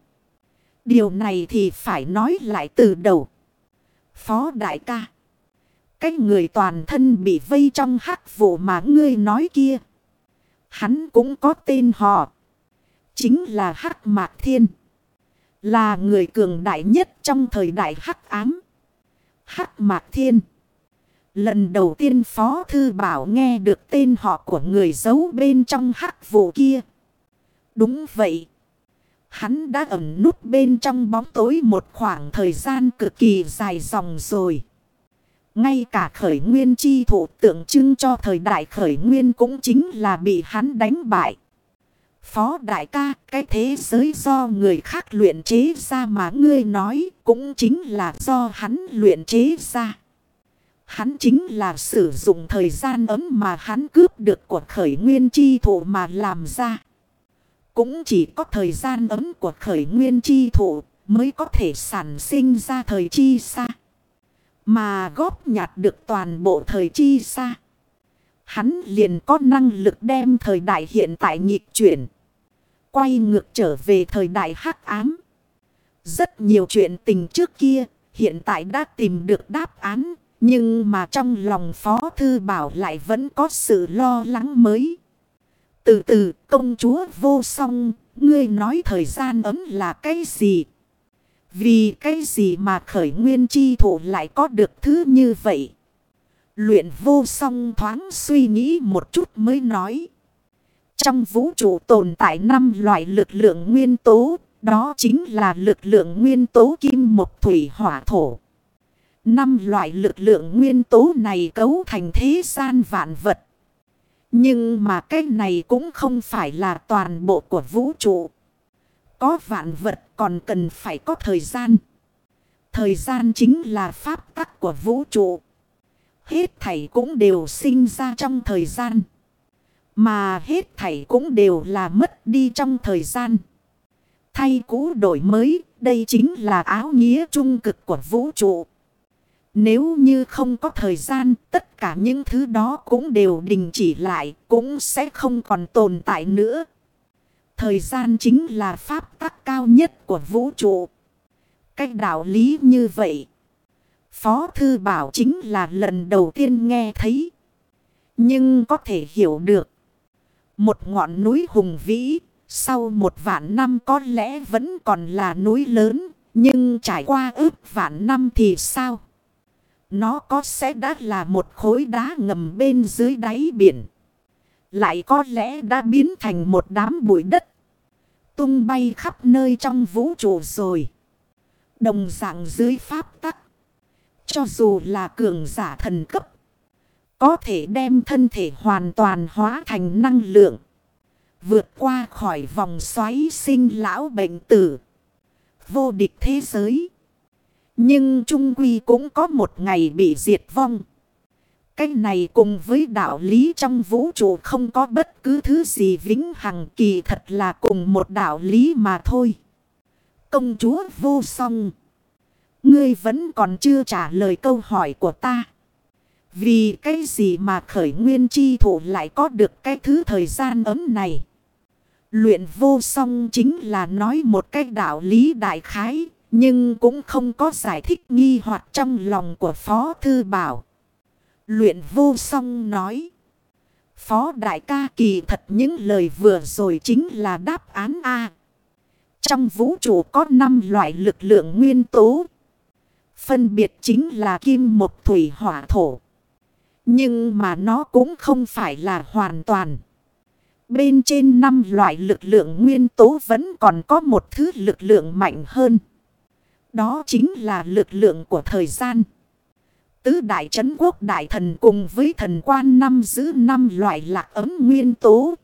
Điều này thì phải nói lại từ đầu. Phó đại ca. Cái người toàn thân bị vây trong hắc vụ mà ngươi nói kia. Hắn cũng có tên họ. Chính là Hắc Mạc Thiên. Là người cường đại nhất trong thời đại Hắc Ám. Hắc Mạc Thiên. Lần đầu tiên Phó Thư Bảo nghe được tên họ của người giấu bên trong hắc vụ kia. Đúng vậy. Hắn đã ẩn nút bên trong bóng tối một khoảng thời gian cực kỳ dài dòng rồi. Ngay cả khởi nguyên chi thủ tượng trưng cho thời đại khởi nguyên cũng chính là bị hắn đánh bại. Phó đại ca, cái thế giới do người khác luyện chế ra mà ngươi nói cũng chính là do hắn luyện chế ra. Hắn chính là sử dụng thời gian ấm mà hắn cướp được của khởi nguyên chi thủ mà làm ra. Cũng chỉ có thời gian ấm của khởi nguyên chi thủ mới có thể sản sinh ra thời chi xa. Mà góp nhặt được toàn bộ thời chi xa. Hắn liền có năng lực đem thời đại hiện tại nghịch chuyển. Quay ngược trở về thời đại hắc ám. Rất nhiều chuyện tình trước kia hiện tại đã tìm được đáp án nhưng mà trong lòng Phó Thư Bảo lại vẫn có sự lo lắng mới. Từ từ công chúa vô song, ngươi nói thời gian ấm là cái gì? Vì cái gì mà khởi nguyên chi thủ lại có được thứ như vậy? Luyện vô song thoáng suy nghĩ một chút mới nói. Trong vũ trụ tồn tại năm loại lực lượng nguyên tố, đó chính là lực lượng nguyên tố kim một thủy hỏa thổ. Năm loại lực lượng nguyên tố này cấu thành thế gian vạn vật. Nhưng mà cái này cũng không phải là toàn bộ của vũ trụ. Có vạn vật còn cần phải có thời gian. Thời gian chính là pháp tắc của vũ trụ. Hết thảy cũng đều sinh ra trong thời gian. Mà hết thảy cũng đều là mất đi trong thời gian. Thay cũ đổi mới, đây chính là áo nghĩa trung cực của vũ trụ. Nếu như không có thời gian, tất cả những thứ đó cũng đều đình chỉ lại, cũng sẽ không còn tồn tại nữa. Thời gian chính là pháp tắc cao nhất của vũ trụ. Cách đạo lý như vậy. Phó Thư Bảo chính là lần đầu tiên nghe thấy. Nhưng có thể hiểu được. Một ngọn núi hùng vĩ, sau một vạn năm có lẽ vẫn còn là núi lớn. Nhưng trải qua ước vạn năm thì sao? Nó có sẽ đã là một khối đá ngầm bên dưới đáy biển. Lại có lẽ đã biến thành một đám bụi đất. Tung bay khắp nơi trong vũ trụ rồi. Đồng dạng dưới pháp tắc. Cho dù là cường giả thần cấp. Có thể đem thân thể hoàn toàn hóa thành năng lượng. Vượt qua khỏi vòng xoáy sinh lão bệnh tử. Vô địch thế giới. Nhưng Trung Quy cũng có một ngày bị diệt vong. Cái này cùng với đạo lý trong vũ trụ không có bất cứ thứ gì vĩnh hằng kỳ thật là cùng một đạo lý mà thôi. Công chúa vô song. Ngươi vẫn còn chưa trả lời câu hỏi của ta. Vì cái gì mà khởi nguyên chi thủ lại có được cái thứ thời gian ấm này? Luyện vô song chính là nói một cách đạo lý đại khái, nhưng cũng không có giải thích nghi hoặc trong lòng của Phó Thư Bảo. Luyện vô song nói. Phó đại ca kỳ thật những lời vừa rồi chính là đáp án A. Trong vũ trụ có 5 loại lực lượng nguyên tố. Phân biệt chính là kim một thủy hỏa thổ. Nhưng mà nó cũng không phải là hoàn toàn. Bên trên năm loại lực lượng nguyên tố vẫn còn có một thứ lực lượng mạnh hơn. Đó chính là lực lượng của thời gian. Tứ đại trấn quốc đại thần cùng với thần quan năm giữ năm loại lạc ấm nguyên tố.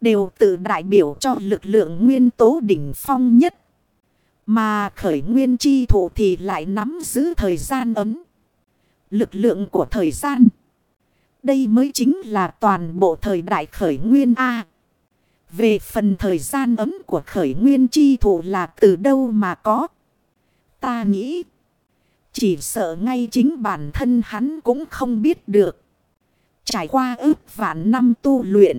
Đều tự đại biểu cho lực lượng nguyên tố đỉnh phong nhất. Mà khởi nguyên chi thủ thì lại nắm giữ thời gian ấm. Lực lượng của thời gian. Đây mới chính là toàn bộ thời đại khởi nguyên A. Về phần thời gian ấm của khởi nguyên chi thủ là từ đâu mà có. Ta nghĩ. Chỉ sợ ngay chính bản thân hắn cũng không biết được. Trải qua ước vạn năm tu luyện.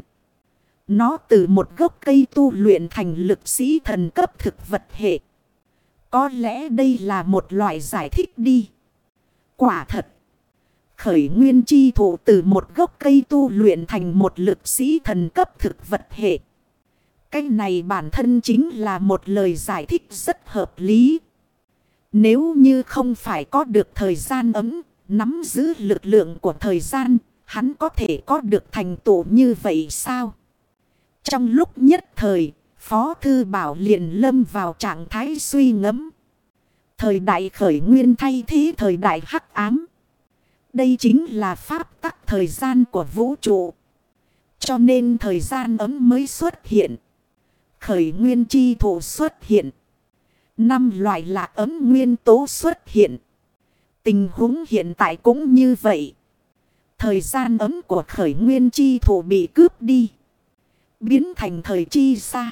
Nó từ một gốc cây tu luyện thành lực sĩ thần cấp thực vật hệ. Có lẽ đây là một loại giải thích đi. Quả thật. Khởi nguyên chi thủ từ một gốc cây tu luyện thành một lực sĩ thần cấp thực vật hệ. Cái này bản thân chính là một lời giải thích rất hợp lý. Nếu như không phải có được thời gian ấm, nắm giữ lực lượng của thời gian, hắn có thể có được thành tựu như vậy sao? Trong lúc nhất thời, Phó Thư Bảo liền lâm vào trạng thái suy ngẫm. Thời đại khởi nguyên thay thế thời đại hắc ám. Đây chính là pháp tắc thời gian của vũ trụ. Cho nên thời gian ấm mới xuất hiện. Khởi nguyên chi thủ xuất hiện. Năm loại lạc ấm nguyên tố xuất hiện. Tình huống hiện tại cũng như vậy. Thời gian ấm của khởi nguyên chi thủ bị cướp đi. Biến thành thời chi xa.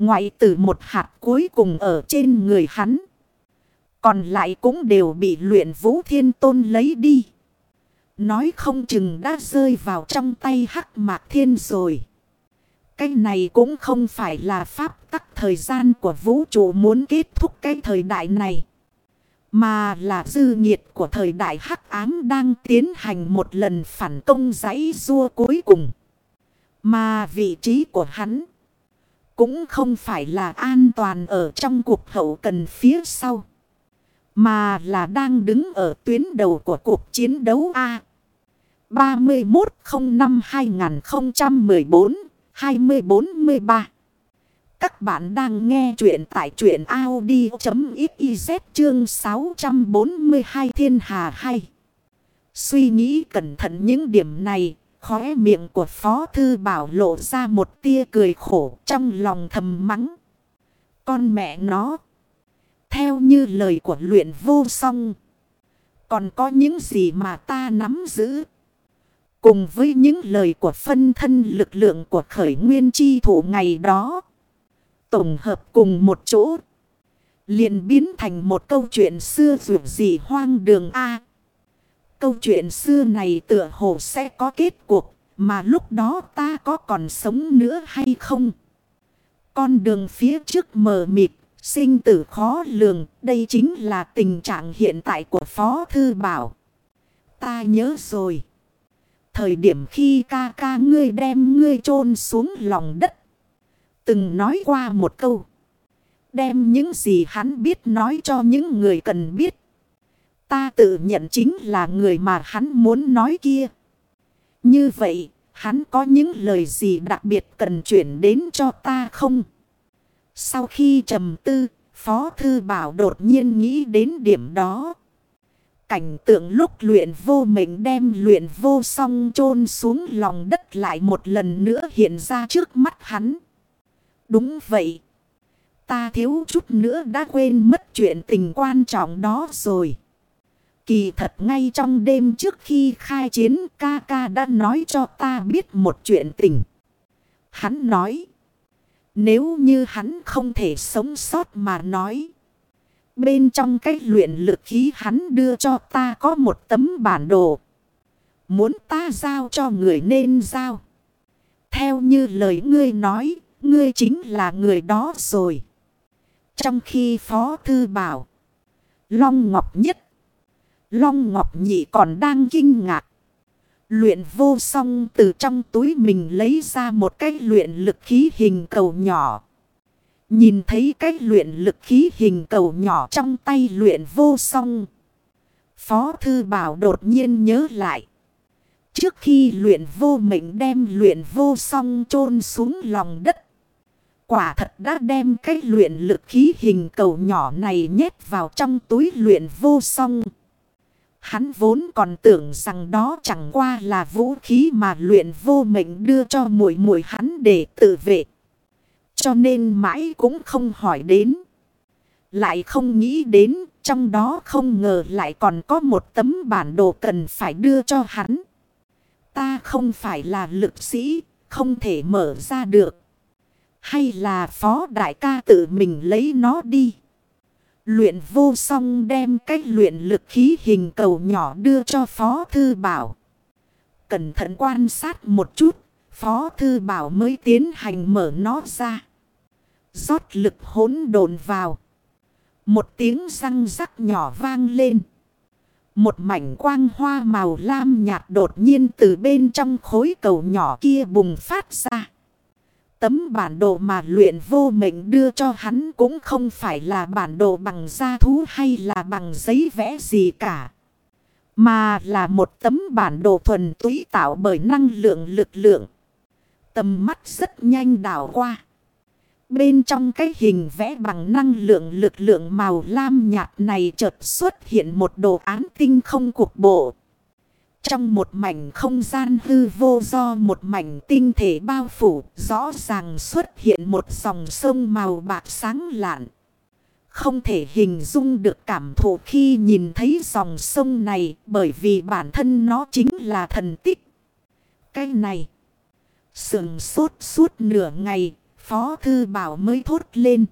Ngoại tử một hạt cuối cùng ở trên người hắn. Còn lại cũng đều bị luyện vũ thiên tôn lấy đi. Nói không chừng đã rơi vào trong tay hắc mạc thiên rồi. Cái này cũng không phải là pháp tắc thời gian của vũ trụ muốn kết thúc cái thời đại này. Mà là dư nhiệt của thời đại hắc ám đang tiến hành một lần phản công giấy rua cuối cùng. Mà vị trí của hắn cũng không phải là an toàn ở trong cuộc hậu cần phía sau. Mà là đang đứng ở tuyến đầu của cuộc chiến đấu A. 3105-2014-2043 Các bạn đang nghe chuyện tại truyện Audi.xyz chương 642 thiên hà hay. Suy nghĩ cẩn thận những điểm này, khóe miệng của Phó Thư Bảo lộ ra một tia cười khổ trong lòng thầm mắng. Con mẹ nó. Theo như lời của luyện vô song. Còn có những gì mà ta nắm giữ. Cùng với những lời của phân thân lực lượng của khởi nguyên chi thủ ngày đó. Tổng hợp cùng một chỗ. liền biến thành một câu chuyện xưa dù gì hoang đường A. Câu chuyện xưa này tựa hồ sẽ có kết cuộc. Mà lúc đó ta có còn sống nữa hay không? Con đường phía trước mờ mịt Sinh tử khó lường, đây chính là tình trạng hiện tại của Phó Thư Bảo. Ta nhớ rồi. Thời điểm khi ca ca ngươi đem ngươi chôn xuống lòng đất. Từng nói qua một câu. Đem những gì hắn biết nói cho những người cần biết. Ta tự nhận chính là người mà hắn muốn nói kia. Như vậy, hắn có những lời gì đặc biệt cần chuyển đến cho ta không? Sau khi trầm tư, Phó Thư Bảo đột nhiên nghĩ đến điểm đó. Cảnh tượng lúc luyện vô mình đem luyện vô song chôn xuống lòng đất lại một lần nữa hiện ra trước mắt hắn. Đúng vậy. Ta thiếu chút nữa đã quên mất chuyện tình quan trọng đó rồi. Kỳ thật ngay trong đêm trước khi khai chiến ca ca đã nói cho ta biết một chuyện tình. Hắn nói. Nếu như hắn không thể sống sót mà nói. Bên trong cái luyện lực khí hắn đưa cho ta có một tấm bản đồ. Muốn ta giao cho người nên giao. Theo như lời ngươi nói, ngươi chính là người đó rồi. Trong khi Phó Thư bảo, Long Ngọc Nhất, Long Ngọc Nhị còn đang kinh ngạc. Luyện vô song từ trong túi mình lấy ra một cái luyện lực khí hình cầu nhỏ. Nhìn thấy cái luyện lực khí hình cầu nhỏ trong tay luyện vô song. Phó Thư Bảo đột nhiên nhớ lại. Trước khi luyện vô mệnh đem luyện vô song chôn xuống lòng đất. Quả thật đã đem cái luyện lực khí hình cầu nhỏ này nhét vào trong túi luyện vô song. Hắn vốn còn tưởng rằng đó chẳng qua là vũ khí mà luyện vô mệnh đưa cho muội muội hắn để tự vệ. Cho nên mãi cũng không hỏi đến. Lại không nghĩ đến trong đó không ngờ lại còn có một tấm bản đồ cần phải đưa cho hắn. Ta không phải là lực sĩ, không thể mở ra được. Hay là phó đại ca tự mình lấy nó đi. Luyện vô song đem cách luyện lực khí hình cầu nhỏ đưa cho phó thư bảo. Cẩn thận quan sát một chút, phó thư bảo mới tiến hành mở nó ra. rót lực hỗn đồn vào. Một tiếng răng rắc nhỏ vang lên. Một mảnh quang hoa màu lam nhạt đột nhiên từ bên trong khối cầu nhỏ kia bùng phát ra. Tấm bản đồ mà luyện vô mệnh đưa cho hắn cũng không phải là bản đồ bằng da thú hay là bằng giấy vẽ gì cả. Mà là một tấm bản đồ thuần túy tạo bởi năng lượng lực lượng. Tầm mắt rất nhanh đảo qua. Bên trong cái hình vẽ bằng năng lượng lực lượng màu lam nhạt này chợt xuất hiện một đồ án tinh không cục bộ. Trong một mảnh không gian hư vô do một mảnh tinh thể bao phủ, rõ ràng xuất hiện một dòng sông màu bạc sáng lạn. Không thể hình dung được cảm thụ khi nhìn thấy dòng sông này bởi vì bản thân nó chính là thần tích. Cái này, sườn sốt suốt nửa ngày, Phó Thư Bảo mới thốt lên.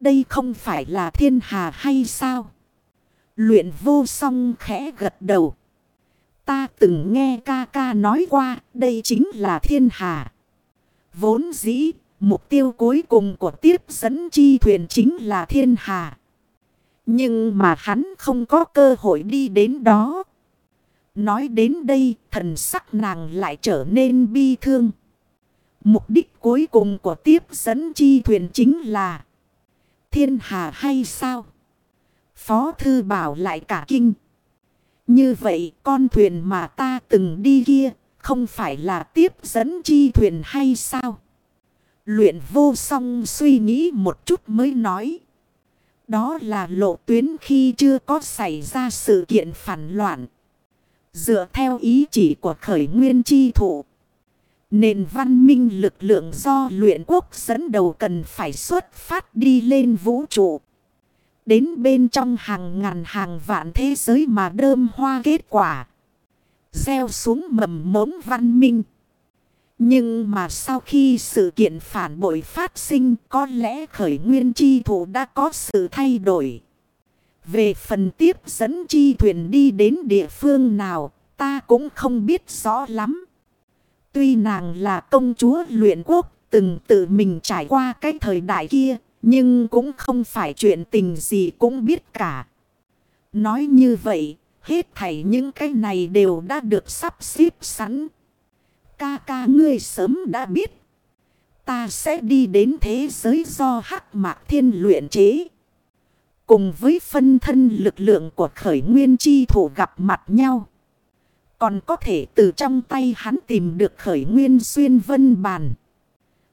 Đây không phải là thiên hà hay sao? Luyện vô song khẽ gật đầu. Ta từng nghe ca ca nói qua, đây chính là thiên hà. Vốn dĩ, mục tiêu cuối cùng của tiếp dẫn chi thuyền chính là thiên hà. Nhưng mà hắn không có cơ hội đi đến đó. Nói đến đây, thần sắc nàng lại trở nên bi thương. Mục đích cuối cùng của tiếp dẫn chi thuyền chính là thiên hà hay sao? Phó thư bảo lại cả kinh. Như vậy, con thuyền mà ta từng đi kia, không phải là tiếp dẫn chi thuyền hay sao? Luyện vô song suy nghĩ một chút mới nói. Đó là lộ tuyến khi chưa có xảy ra sự kiện phản loạn. Dựa theo ý chỉ của khởi nguyên chi thụ. Nền văn minh lực lượng do luyện quốc dẫn đầu cần phải xuất phát đi lên vũ trụ. Đến bên trong hàng ngàn hàng vạn thế giới mà đơm hoa kết quả. Gieo xuống mầm mống văn minh. Nhưng mà sau khi sự kiện phản bội phát sinh, có lẽ khởi nguyên chi thủ đã có sự thay đổi. Về phần tiếp dẫn chi thuyền đi đến địa phương nào, ta cũng không biết rõ lắm. Tuy nàng là công chúa luyện quốc, từng tự mình trải qua cái thời đại kia nhưng cũng không phải chuyện tình gì cũng biết cả. Nói như vậy, hết thảy những cái này đều đã được sắp xếp sẵn. Ca ca ngươi sớm đã biết. Ta sẽ đi đến thế giới do hắc mạc thiên luyện chế. Cùng với phân thân lực lượng của khởi nguyên chi thủ gặp mặt nhau. Còn có thể từ trong tay hắn tìm được khởi nguyên xuyên vân bàn.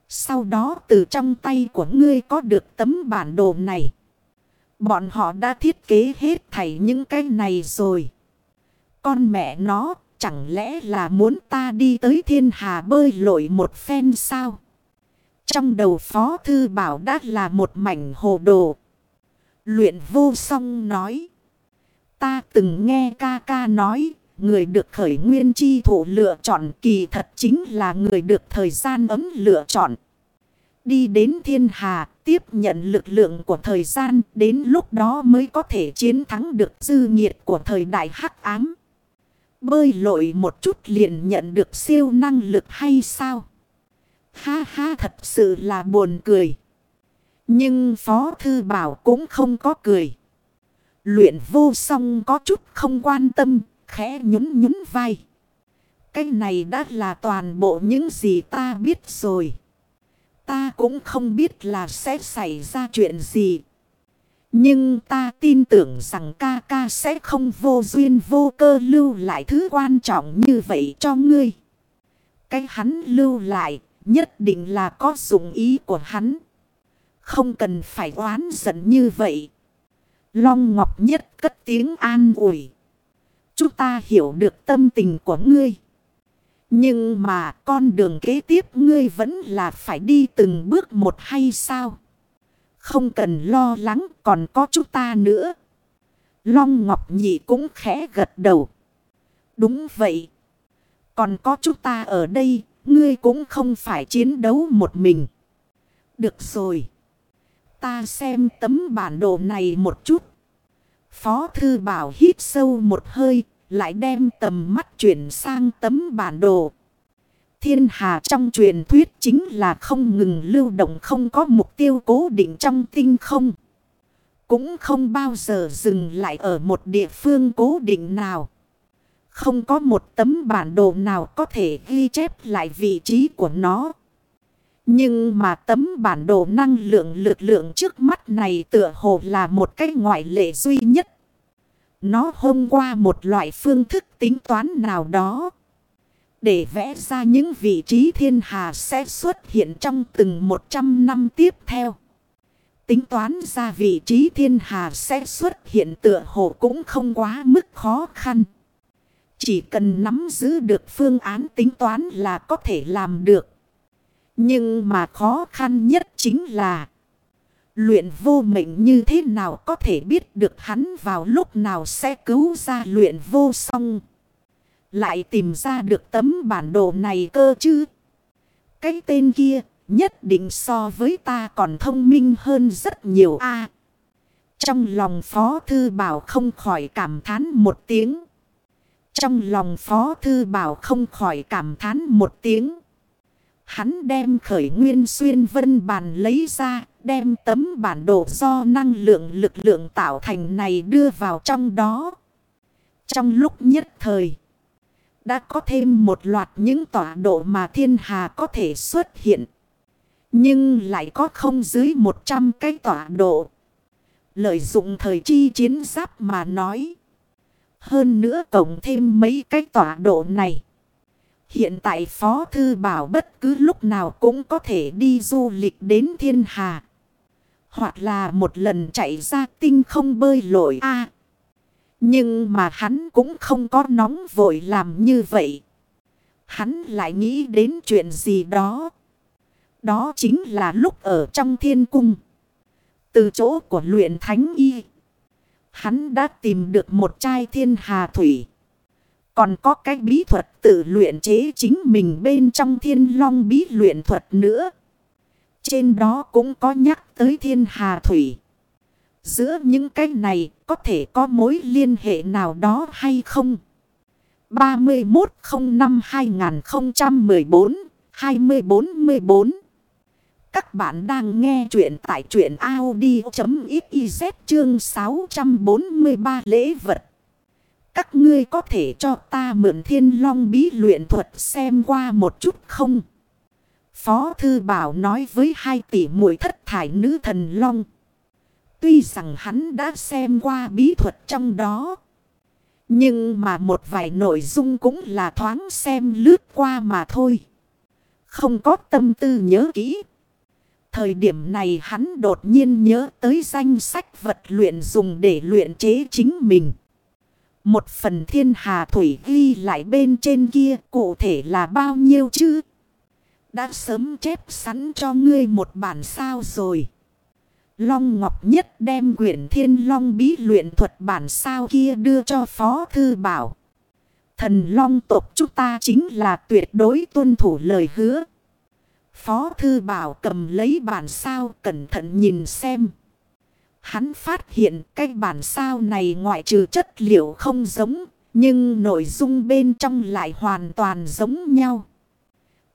Sau đó từ trong tay của ngươi có được tấm bản đồ này. Bọn họ đã thiết kế hết thảy những cái này rồi. Con mẹ nó, chẳng lẽ là muốn ta đi tới thiên hà bơi lội một phen sao? Trong đầu phó thư bảo đã là một mảnh hồ đồ. Luyện vô song nói. Ta từng nghe ca ca nói. Người được khởi nguyên chi thủ lựa chọn kỳ thật chính là người được thời gian ấm lựa chọn. đi đến thiên hà, tiếp nhận lực lượng của thời gian, đến lúc đó mới có thể chiến thắng được dư nhiệt của thời đại hắc ám. Bơi lội một chút liền nhận được siêu năng lực hay sao? Ha ha thật sự là buồn cười. Nhưng Phó Thư Bảo cũng không có cười. Luyện vô song có chút không quan tâm, khẽ nhún nhún vai. Cái này đã là toàn bộ những gì ta biết rồi. Ta cũng không biết là sẽ xảy ra chuyện gì. Nhưng ta tin tưởng rằng ca ca sẽ không vô duyên vô cơ lưu lại thứ quan trọng như vậy cho ngươi. Cái hắn lưu lại nhất định là có dụng ý của hắn. Không cần phải oán giận như vậy. Long Ngọc Nhất cất tiếng an ủi. Chúng ta hiểu được tâm tình của ngươi. Nhưng mà con đường kế tiếp ngươi vẫn là phải đi từng bước một hay sao? Không cần lo lắng còn có chúng ta nữa. Long Ngọc Nhị cũng khẽ gật đầu. Đúng vậy. Còn có chúng ta ở đây, ngươi cũng không phải chiến đấu một mình. Được rồi. Ta xem tấm bản đồ này một chút. Phó Thư Bảo hít sâu một hơi, lại đem tầm mắt chuyển sang tấm bản đồ. Thiên hà trong truyền thuyết chính là không ngừng lưu động không có mục tiêu cố định trong tinh không. Cũng không bao giờ dừng lại ở một địa phương cố định nào. Không có một tấm bản đồ nào có thể ghi chép lại vị trí của nó. Nhưng mà tấm bản đồ năng lượng lực lượng trước mắt này tựa hồ là một cái ngoại lệ duy nhất. Nó hôm qua một loại phương thức tính toán nào đó. Để vẽ ra những vị trí thiên hà sẽ xuất hiện trong từng 100 năm tiếp theo. Tính toán ra vị trí thiên hà sẽ xuất hiện tựa hồ cũng không quá mức khó khăn. Chỉ cần nắm giữ được phương án tính toán là có thể làm được. Nhưng mà khó khăn nhất chính là Luyện vô mệnh như thế nào có thể biết được hắn vào lúc nào sẽ cứu ra luyện vô song. Lại tìm ra được tấm bản đồ này cơ chứ. Cái tên kia nhất định so với ta còn thông minh hơn rất nhiều a Trong lòng Phó Thư Bảo không khỏi cảm thán một tiếng. Trong lòng Phó Thư Bảo không khỏi cảm thán một tiếng. Hắn đem khởi nguyên xuyên vân bàn lấy ra, đem tấm bản đồ do năng lượng lực lượng tạo thành này đưa vào trong đó. Trong lúc nhất thời, đã có thêm một loạt những tọa độ mà thiên hà có thể xuất hiện. Nhưng lại có không dưới 100 cái tọa độ. Lợi dụng thời chi chiến giáp mà nói. Hơn nữa cộng thêm mấy cái tọa độ này. Hiện tại Phó Thư Bảo bất cứ lúc nào cũng có thể đi du lịch đến thiên hà. Hoặc là một lần chạy ra tinh không bơi lội a Nhưng mà hắn cũng không có nóng vội làm như vậy. Hắn lại nghĩ đến chuyện gì đó. Đó chính là lúc ở trong thiên cung. Từ chỗ của luyện thánh y. Hắn đã tìm được một chai thiên hà thủy. Còn có cái bí thuật tự luyện chế chính mình bên trong thiên long bí luyện thuật nữa. Trên đó cũng có nhắc tới thiên hà thủy. Giữa những cái này có thể có mối liên hệ nào đó hay không? 3105-2014-2044 Các bạn đang nghe chuyện tại chuyện Audi.xyz chương 643 lễ vật. Các ngươi có thể cho ta mượn thiên long bí luyện thuật xem qua một chút không? Phó Thư Bảo nói với hai tỷ muội thất thải nữ thần long. Tuy rằng hắn đã xem qua bí thuật trong đó. Nhưng mà một vài nội dung cũng là thoáng xem lướt qua mà thôi. Không có tâm tư nhớ kỹ. Thời điểm này hắn đột nhiên nhớ tới danh sách vật luyện dùng để luyện chế chính mình. Một phần thiên hà thủy ghi lại bên trên kia cụ thể là bao nhiêu chứ? Đã sớm chép sẵn cho ngươi một bản sao rồi. Long Ngọc Nhất đem quyển thiên long bí luyện thuật bản sao kia đưa cho Phó Thư Bảo. Thần long tộc chúng ta chính là tuyệt đối tuân thủ lời hứa. Phó Thư Bảo cầm lấy bản sao cẩn thận nhìn xem. Hắn phát hiện cái bản sao này ngoại trừ chất liệu không giống, nhưng nội dung bên trong lại hoàn toàn giống nhau.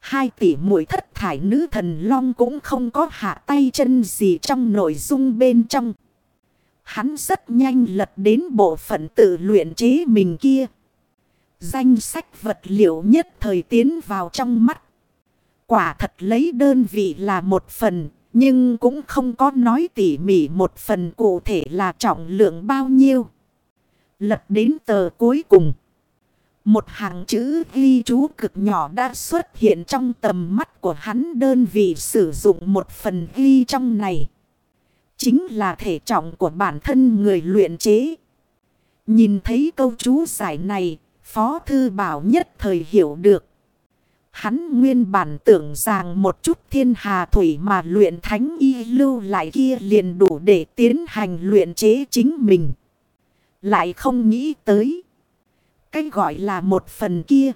Hai tỷ mũi thất thải nữ thần long cũng không có hạ tay chân gì trong nội dung bên trong. Hắn rất nhanh lật đến bộ phận tự luyện chế mình kia. Danh sách vật liệu nhất thời tiến vào trong mắt. Quả thật lấy đơn vị là một phần, nhưng cũng không có nói tỉ mỉ một phần cụ thể là trọng lượng bao nhiêu. Lật đến tờ cuối cùng. Một hàng chữ ghi chú cực nhỏ đã xuất hiện trong tầm mắt của hắn đơn vị sử dụng một phần ghi trong này. Chính là thể trọng của bản thân người luyện chế. Nhìn thấy câu chú giải này, Phó Thư Bảo nhất thời hiểu được. Hắn nguyên bản tưởng rằng một chút thiên hà thủy mà luyện thánh y lưu lại kia liền đủ để tiến hành luyện chế chính mình. Lại không nghĩ tới. Cái gọi là một phần kia.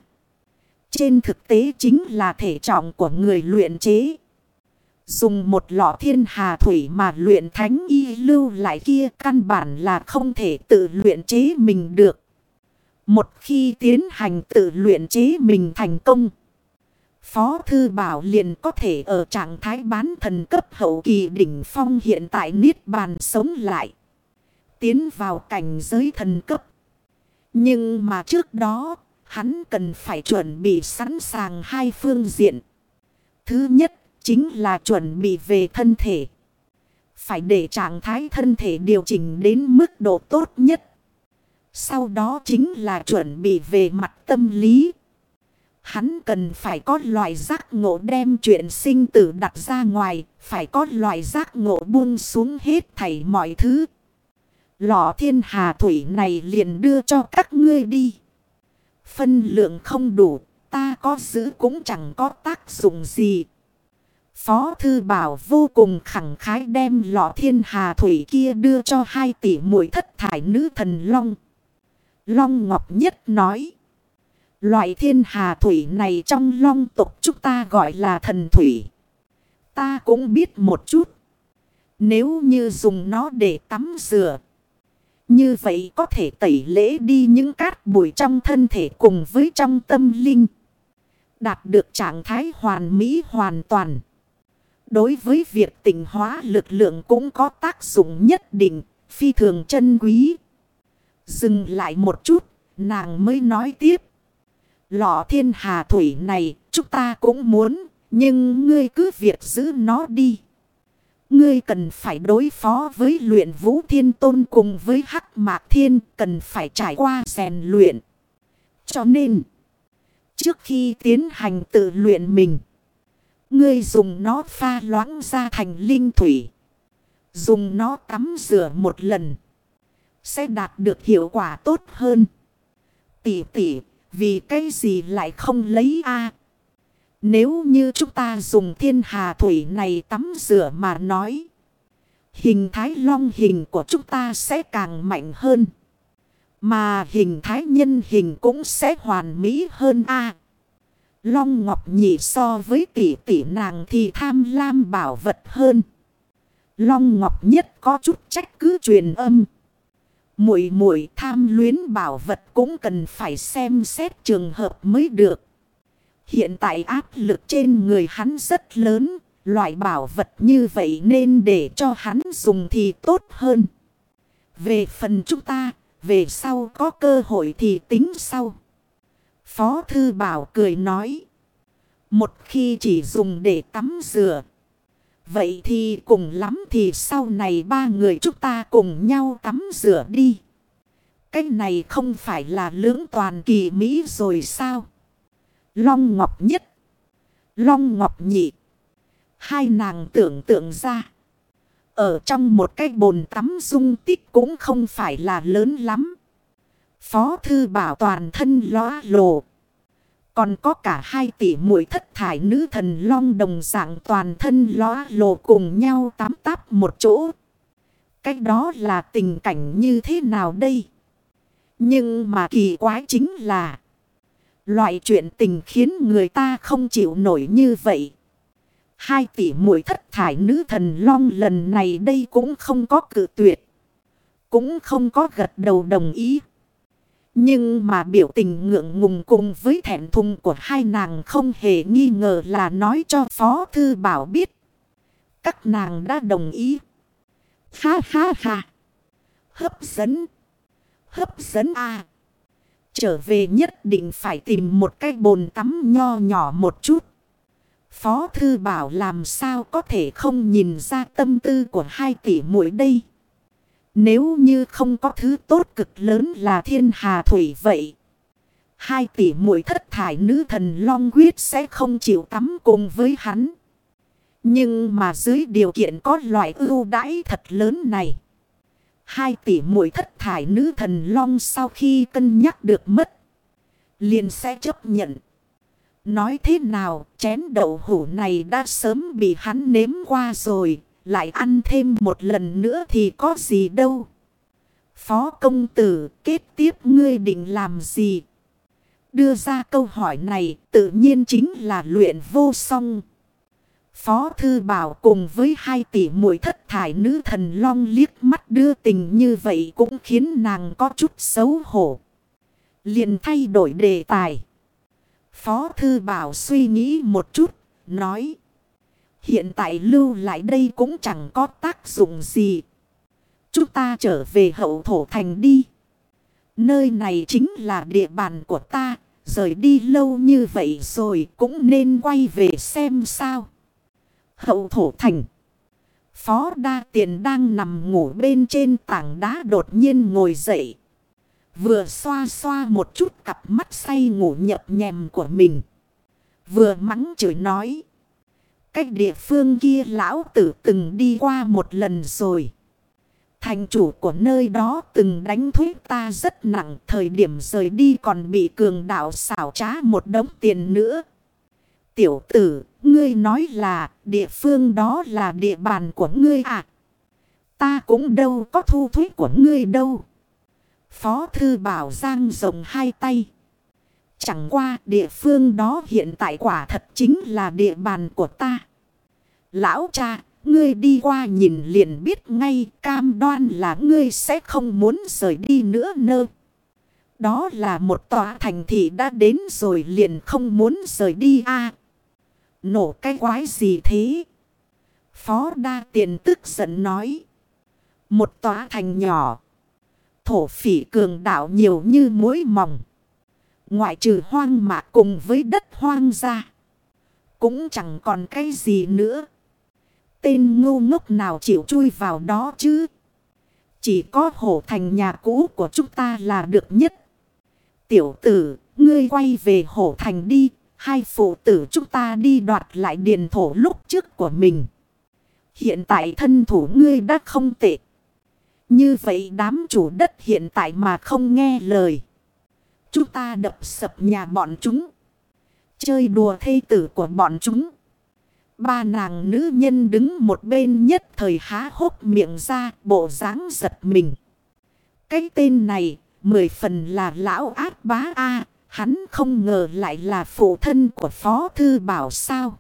Trên thực tế chính là thể trọng của người luyện chế. Dùng một lọ thiên hà thủy mà luyện thánh y lưu lại kia căn bản là không thể tự luyện chế mình được. Một khi tiến hành tự luyện chế mình thành công. Phó Thư Bảo liền có thể ở trạng thái bán thần cấp hậu kỳ đỉnh phong hiện tại Niết Bàn sống lại. Tiến vào cảnh giới thần cấp. Nhưng mà trước đó, hắn cần phải chuẩn bị sẵn sàng hai phương diện. Thứ nhất, chính là chuẩn bị về thân thể. Phải để trạng thái thân thể điều chỉnh đến mức độ tốt nhất. Sau đó chính là chuẩn bị về mặt tâm lý. Hắn cần phải có loại giác ngộ đem chuyện sinh tử đặt ra ngoài. Phải có loại giác ngộ buông xuống hết thảy mọi thứ. Lọ thiên hà thủy này liền đưa cho các ngươi đi. Phân lượng không đủ, ta có giữ cũng chẳng có tác dụng gì. Phó thư bảo vô cùng khẳng khái đem lọ thiên hà thủy kia đưa cho hai tỷ muội thất thải nữ thần Long. Long Ngọc Nhất nói. Loại thiên hà thủy này trong long tục chúng ta gọi là thần thủy. Ta cũng biết một chút. Nếu như dùng nó để tắm rửa. Như vậy có thể tẩy lễ đi những cát bụi trong thân thể cùng với trong tâm linh. Đạt được trạng thái hoàn mỹ hoàn toàn. Đối với việc tỉnh hóa lực lượng cũng có tác dụng nhất định, phi thường chân quý. Dừng lại một chút, nàng mới nói tiếp. Lọ thiên hà thủy này, chúng ta cũng muốn, nhưng ngươi cứ việc giữ nó đi. Ngươi cần phải đối phó với luyện vũ thiên tôn cùng với hắc mạc thiên cần phải trải qua rèn luyện. Cho nên, trước khi tiến hành tự luyện mình, ngươi dùng nó pha loãng ra thành linh thủy. Dùng nó tắm rửa một lần, sẽ đạt được hiệu quả tốt hơn. Tỷ tỷ, vì cái gì lại không lấy a nếu như chúng ta dùng thiên hà thủy này tắm rửa mà nói. Hình thái long hình của chúng ta sẽ càng mạnh hơn. Mà hình thái nhân hình cũng sẽ hoàn mỹ hơn a Long Ngọc Nhị so với tỷ tỷ nàng thì tham lam bảo vật hơn. Long Ngọc Nhất có chút trách cứ truyền âm. Muội muội tham luyến bảo vật cũng cần phải xem xét trường hợp mới được. Hiện tại áp lực trên người hắn rất lớn. Loại bảo vật như vậy nên để cho hắn dùng thì tốt hơn. Về phần chúng ta, về sau có cơ hội thì tính sau. Phó Thư Bảo cười nói. Một khi chỉ dùng để tắm rửa. Vậy thì cùng lắm thì sau này ba người chúng ta cùng nhau tắm rửa đi. Cái này không phải là lưỡng toàn kỳ Mỹ rồi sao? Long Ngọc Nhất. Long Ngọc Nhị. Hai nàng tưởng tượng ra. Ở trong một cái bồn tắm dung tích cũng không phải là lớn lắm. Phó thư bảo toàn thân lóa lồ. Còn có cả hai tỷ muội thất thải nữ thần long đồng dạng toàn thân lóa lồ cùng nhau tắm táp một chỗ. Cách đó là tình cảnh như thế nào đây? Nhưng mà kỳ quái chính là, Loại chuyện tình khiến người ta không chịu nổi như vậy. Hai tỷ muội thất thải nữ thần long lần này đây cũng không có cự tuyệt. Cũng không có gật đầu đồng ý. Nhưng mà biểu tình ngượng ngùng cùng với thẹn thùng của hai nàng không hề nghi ngờ là nói cho Phó Thư Bảo biết. Các nàng đã đồng ý. Ha ha ha. Hấp dẫn. Hấp dẫn à. Trở về nhất định phải tìm một cái bồn tắm nho nhỏ một chút. Phó Thư Bảo làm sao có thể không nhìn ra tâm tư của hai tỷ muội đây. Nếu như không có thứ tốt cực lớn là thiên hà thủy vậy. Hai tỷ muội thất thải nữ thần long quyết sẽ không chịu tắm cùng với hắn. Nhưng mà dưới điều kiện có loại ưu đãi thật lớn này. Hai tỷ muội thất thải nữ thần long sau khi cân nhắc được mất. Liền sẽ chấp nhận. Nói thế nào, chén đậu hủ này đã sớm bị hắn nếm qua rồi. Lại ăn thêm một lần nữa thì có gì đâu. Phó công tử kết tiếp ngươi định làm gì? Đưa ra câu hỏi này tự nhiên chính là luyện vô song. Phó Thư Bảo cùng với hai tỷ muội thất thải nữ thần long liếc mắt đưa tình như vậy cũng khiến nàng có chút xấu hổ. liền thay đổi đề tài. Phó Thư Bảo suy nghĩ một chút, nói. Hiện tại lưu lại đây cũng chẳng có tác dụng gì. Chúng ta trở về hậu thổ thành đi. Nơi này chính là địa bàn của ta. Rời đi lâu như vậy rồi cũng nên quay về xem sao. Hậu thổ thành. Phó đa tiền đang nằm ngủ bên trên tảng đá đột nhiên ngồi dậy. Vừa xoa xoa một chút cặp mắt say ngủ nhập nhèm của mình. Vừa mắng chửi nói. Cách địa phương kia lão tử từng đi qua một lần rồi. Thành chủ của nơi đó từng đánh thuế ta rất nặng. Thời điểm rời đi còn bị cường đạo xảo trá một đống tiền nữa. Tiểu tử, ngươi nói là địa phương đó là địa bàn của ngươi à? Ta cũng đâu có thu thuế của ngươi đâu. Phó thư bảo giang rộng hai tay. Chẳng qua địa phương đó hiện tại quả thật chính là địa bàn của ta. Lão cha, ngươi đi qua nhìn liền biết ngay cam đoan là ngươi sẽ không muốn rời đi nữa nơ. Đó là một tòa thành thị đã đến rồi liền không muốn rời đi a Nổ cái quái gì thế? Phó đa tiền tức giận nói. Một tòa thành nhỏ. Thổ phỉ cường đạo nhiều như mối mỏng. Ngoại trừ hoang mạc cùng với đất hoang ra. Cũng chẳng còn cái gì nữa. Tên ngu ngốc nào chịu chui vào đó chứ. Chỉ có hổ thành nhà cũ của chúng ta là được nhất. Tiểu tử, ngươi quay về hổ thành đi. Hai phụ tử chúng ta đi đoạt lại điền thổ lúc trước của mình. Hiện tại thân thủ ngươi đã không tệ. Như vậy đám chủ đất hiện tại mà không nghe lời. Chúng ta đập sập nhà bọn chúng. Chơi đùa thê tử của bọn chúng. Ba nàng nữ nhân đứng một bên nhất thời há hốc miệng ra bộ dáng giật mình. Cái tên này mười phần là lão ác bá A. hắn không ngờ lại là phụ thân của Phó Thư Bảo sao.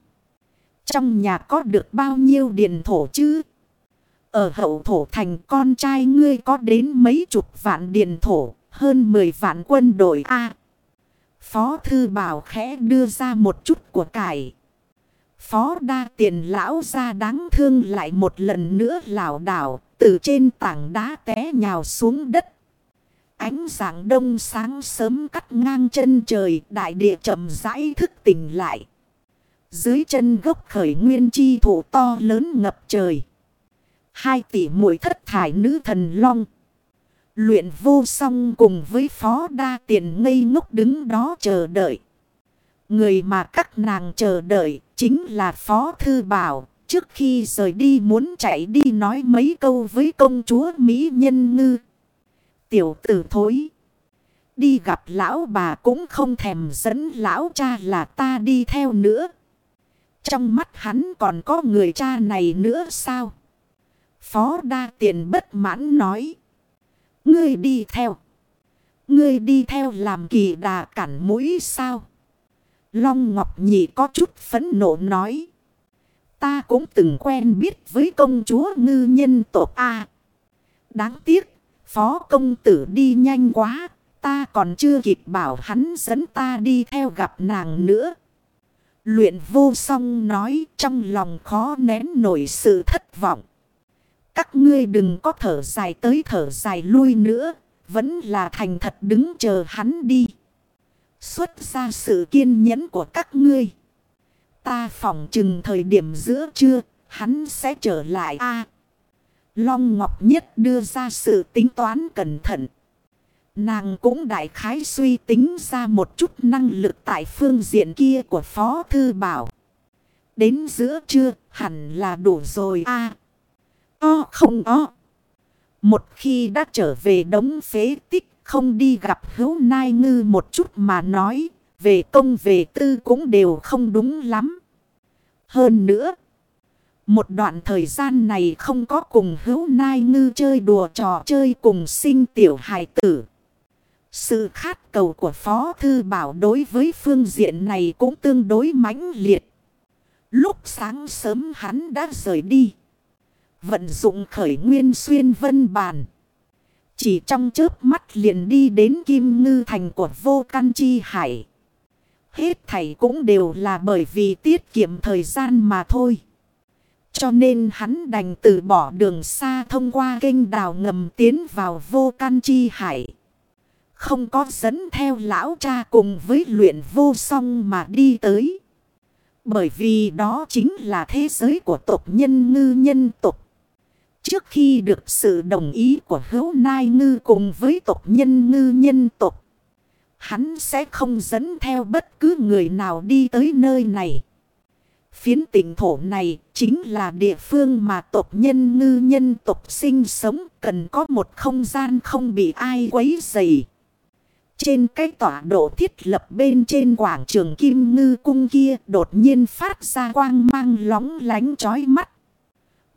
Trong nhà có được bao nhiêu điện thổ chứ? Ở hậu thổ thành con trai ngươi có đến mấy chục vạn điện thổ, hơn mười vạn quân đội A. Phó Thư Bảo khẽ đưa ra một chút của cải. Phó đa tiền lão ra đáng thương lại một lần nữa lảo đảo, từ trên tảng đá té nhào xuống đất. Ánh sáng đông sáng sớm cắt ngang chân trời, đại địa chậm rãi thức tỉnh lại. Dưới chân gốc khởi nguyên chi thủ to lớn ngập trời. Hai tỷ mũi thất thải nữ thần long. Luyện vô song cùng với phó đa tiền ngây ngốc đứng đó chờ đợi. Người mà các nàng chờ đợi chính là Phó Thư Bảo. Trước khi rời đi muốn chạy đi nói mấy câu với công chúa Mỹ Nhân Ngư. Tiểu tử thối. Đi gặp lão bà cũng không thèm dẫn lão cha là ta đi theo nữa. Trong mắt hắn còn có người cha này nữa sao? Phó đa tiền bất mãn nói. Ngươi đi theo. Ngươi đi theo làm kỳ đà cản mũi sao? Long Ngọc Nhị có chút phấn nộ nói. ta cũng từng quen biết với công chúa ngư nhân tộc A. Đáng tiếc, phó công tử đi nhanh quá, ta còn chưa kịp bảo hắn dẫn ta đi theo gặp nàng nữa. Luyện vô song nói trong lòng khó nén nổi sự thất vọng. Các ngươi đừng có thở dài tới thở dài lui nữa, vẫn là thành thật đứng chờ hắn đi. Xuất ra sự kiên nhẫn của các ngươi. Ta phỏng chừng thời điểm giữa trưa, hắn sẽ trở lại a Long Ngọc Nhất đưa ra sự tính toán cẩn thận. Nàng cũng đại khái suy tính ra một chút năng lực tại phương diện kia của Phó Thư Bảo. Đến giữa trưa hẳn là đủ rồi a à, O không o. Một khi đã trở về đống phế tích, không đi gặp hữu nai ngư một chút mà nói. Về công về tư cũng đều không đúng lắm. Hơn nữa. Một đoạn thời gian này không có cùng hữu nai ngư chơi đùa trò chơi cùng sinh tiểu hài tử. Sự khát cầu của Phó Thư Bảo đối với phương diện này cũng tương đối mãnh liệt. Lúc sáng sớm hắn đã rời đi. Vận dụng khởi nguyên xuyên vân bàn. Chỉ trong chớp mắt liền đi đến kim ngư thành của vô căn chi hải. Hết thảy cũng đều là bởi vì tiết kiệm thời gian mà thôi. Cho nên hắn đành từ bỏ đường xa thông qua kênh đào ngầm tiến vào vô can chi hải. Không có dẫn theo lão cha cùng với luyện vô song mà đi tới. Bởi vì đó chính là thế giới của tộc nhân ngư nhân tộc. Trước khi được sự đồng ý của hữu nai ngư cùng với tộc nhân ngư nhân tộc. Hắn sẽ không dẫn theo bất cứ người nào đi tới nơi này. Phiến tỉnh thổ này chính là địa phương mà tộc nhân ngư nhân tộc sinh sống, cần có một không gian không bị ai quấy rầy. Trên cái tọa độ thiết lập bên trên quảng trường Kim Ngư Cung kia đột nhiên phát ra quang mang lóng lánh chói mắt.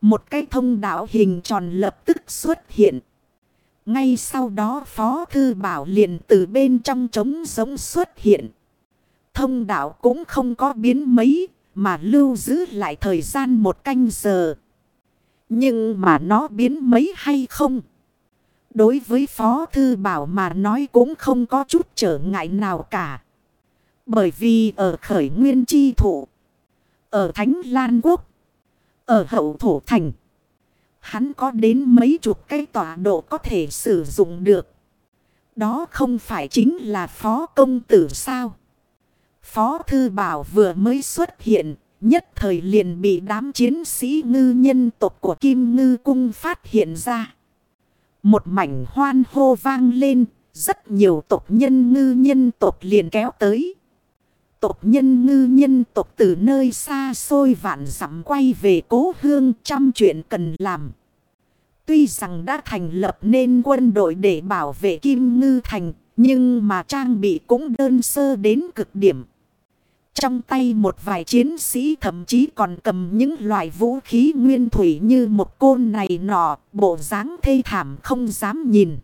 Một cái thông đạo hình tròn lập tức xuất hiện. Ngay sau đó Phó Thư Bảo liền từ bên trong trống giống xuất hiện. Thông đạo cũng không có biến mấy mà lưu giữ lại thời gian một canh giờ. Nhưng mà nó biến mấy hay không? Đối với Phó Thư Bảo mà nói cũng không có chút trở ngại nào cả. Bởi vì ở khởi nguyên chi thụ, ở Thánh Lan Quốc, ở hậu thổ thành, hắn có đến mấy chục cái tọa độ có thể sử dụng được. Đó không phải chính là Phó Công Tử sao? Phó Thư Bảo vừa mới xuất hiện, nhất thời liền bị đám chiến sĩ ngư nhân tộc của Kim Ngư Cung phát hiện ra. Một mảnh hoan hô vang lên, rất nhiều tộc nhân ngư nhân tộc liền kéo tới. Tộc nhân ngư nhân tộc từ nơi xa xôi vạn dặm quay về cố hương trăm chuyện cần làm. Tuy rằng đã thành lập nên quân đội để bảo vệ Kim Ngư Thành, nhưng mà trang bị cũng đơn sơ đến cực điểm. Trong tay một vài chiến sĩ thậm chí còn cầm những loại vũ khí nguyên thủy như một côn này nọ, bộ dáng thê thảm không dám nhìn.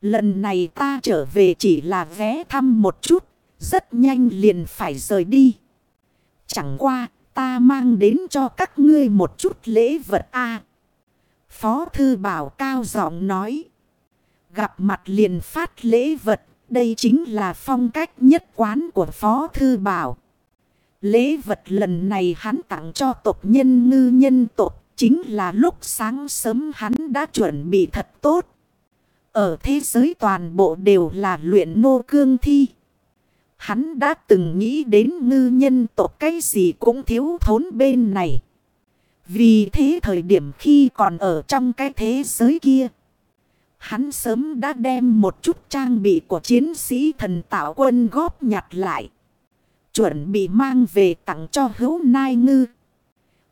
Lần này ta trở về chỉ là ghé thăm một chút, rất nhanh liền phải rời đi. Chẳng qua, ta mang đến cho các ngươi một chút lễ vật a Phó thư bảo cao giọng nói. Gặp mặt liền phát lễ vật đây chính là phong cách nhất quán của Phó Thư Bảo. Lễ vật lần này hắn tặng cho tộc nhân ngư nhân tộc. Chính là lúc sáng sớm hắn đã chuẩn bị thật tốt. Ở thế giới toàn bộ đều là luyện nô cương thi. Hắn đã từng nghĩ đến ngư nhân tộc cái gì cũng thiếu thốn bên này. Vì thế thời điểm khi còn ở trong cái thế giới kia. Hắn sớm đã đem một chút trang bị của chiến sĩ thần tạo quân góp nhặt lại. Chuẩn bị mang về tặng cho hữu nai ngư.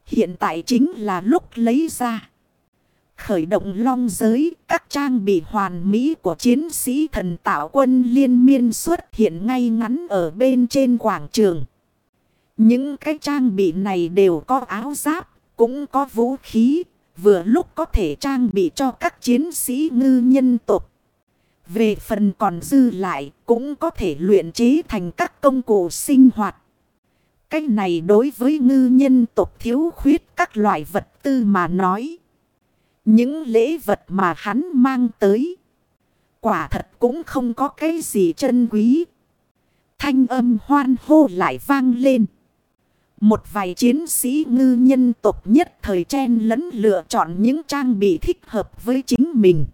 Hiện tại chính là lúc lấy ra. Khởi động long giới, các trang bị hoàn mỹ của chiến sĩ thần tạo quân liên miên xuất hiện ngay ngắn ở bên trên quảng trường. Những cái trang bị này đều có áo giáp, cũng có vũ khí, vừa lúc có thể trang bị cho các chiến sĩ ngư nhân tộc. Về phần còn dư lại cũng có thể luyện chế thành các công cụ sinh hoạt. Cái này đối với ngư nhân tộc thiếu khuyết các loại vật tư mà nói. Những lễ vật mà hắn mang tới. Quả thật cũng không có cái gì chân quý. Thanh âm hoan hô lại vang lên. Một vài chiến sĩ ngư nhân tộc nhất thời chen lẫn lựa chọn những trang bị thích hợp với chính mình.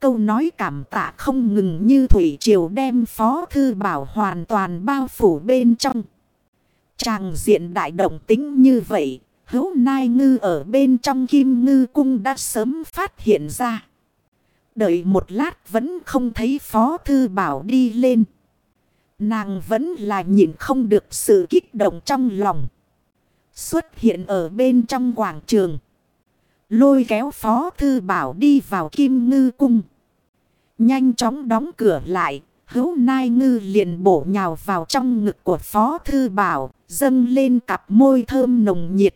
Câu nói cảm tạ không ngừng như Thủy Triều đem Phó Thư Bảo hoàn toàn bao phủ bên trong. Tràng diện đại động tính như vậy, hữu nai ngư ở bên trong kim ngư cung đã sớm phát hiện ra. Đợi một lát vẫn không thấy Phó Thư Bảo đi lên. Nàng vẫn là nhìn không được sự kích động trong lòng. Xuất hiện ở bên trong quảng trường. Lôi kéo Phó Thư Bảo đi vào Kim Ngư Cung. Nhanh chóng đóng cửa lại. Hữu Nai Ngư liền bổ nhào vào trong ngực của Phó Thư Bảo. Dâng lên cặp môi thơm nồng nhiệt.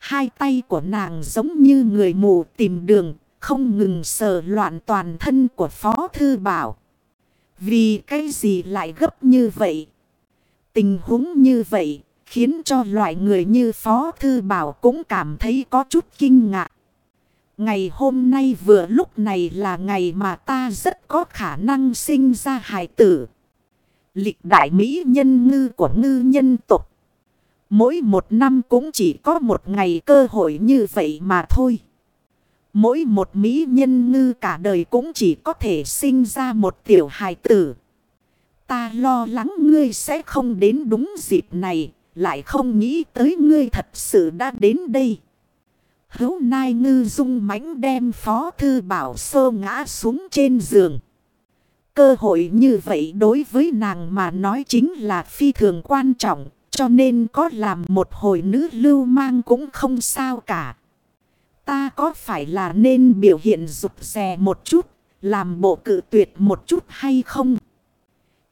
Hai tay của nàng giống như người mù tìm đường. Không ngừng sờ loạn toàn thân của Phó Thư Bảo. Vì cái gì lại gấp như vậy? Tình huống như vậy khiến cho loại người như Phó Thư Bảo cũng cảm thấy có chút kinh ngạc. Ngày hôm nay vừa lúc này là ngày mà ta rất có khả năng sinh ra hài tử. Lịch đại Mỹ nhân ngư của ngư nhân tục. Mỗi một năm cũng chỉ có một ngày cơ hội như vậy mà thôi. Mỗi một mỹ nhân ngư cả đời cũng chỉ có thể sinh ra một tiểu hài tử. Ta lo lắng ngươi sẽ không đến đúng dịp này, lại không nghĩ tới ngươi thật sự đã đến đây. Hấu Nai Ngư dung mãnh đem Phó Thư Bảo sơ ngã xuống trên giường. Cơ hội như vậy đối với nàng mà nói chính là phi thường quan trọng, cho nên có làm một hồi nữ lưu mang cũng không sao cả. Ta có phải là nên biểu hiện rụt rè một chút, làm bộ cự tuyệt một chút hay không?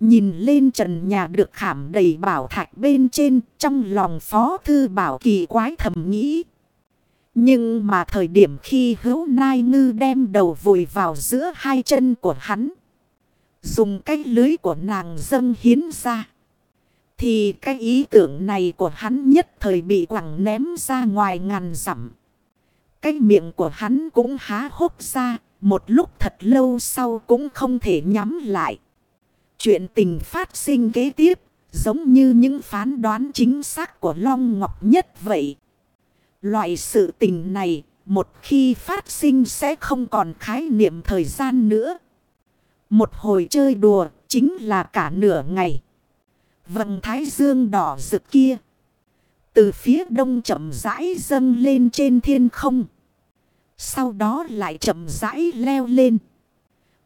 Nhìn lên trần nhà được khảm đầy bảo thạch bên trên, trong lòng phó thư bảo kỳ quái thầm nghĩ. Nhưng mà thời điểm khi hữu nai ngư đem đầu vùi vào giữa hai chân của hắn. Dùng cái lưới của nàng dâng hiến ra. Thì cái ý tưởng này của hắn nhất thời bị quẳng ném ra ngoài ngàn dặm. Cái miệng của hắn cũng há hốc ra, một lúc thật lâu sau cũng không thể nhắm lại. Chuyện tình phát sinh kế tiếp, giống như những phán đoán chính xác của Long Ngọc Nhất vậy. Loại sự tình này, một khi phát sinh sẽ không còn khái niệm thời gian nữa. Một hồi chơi đùa, chính là cả nửa ngày. Vầng thái dương đỏ rực kia. Từ phía đông chậm rãi dâng lên trên thiên không. Sau đó lại chậm rãi leo lên.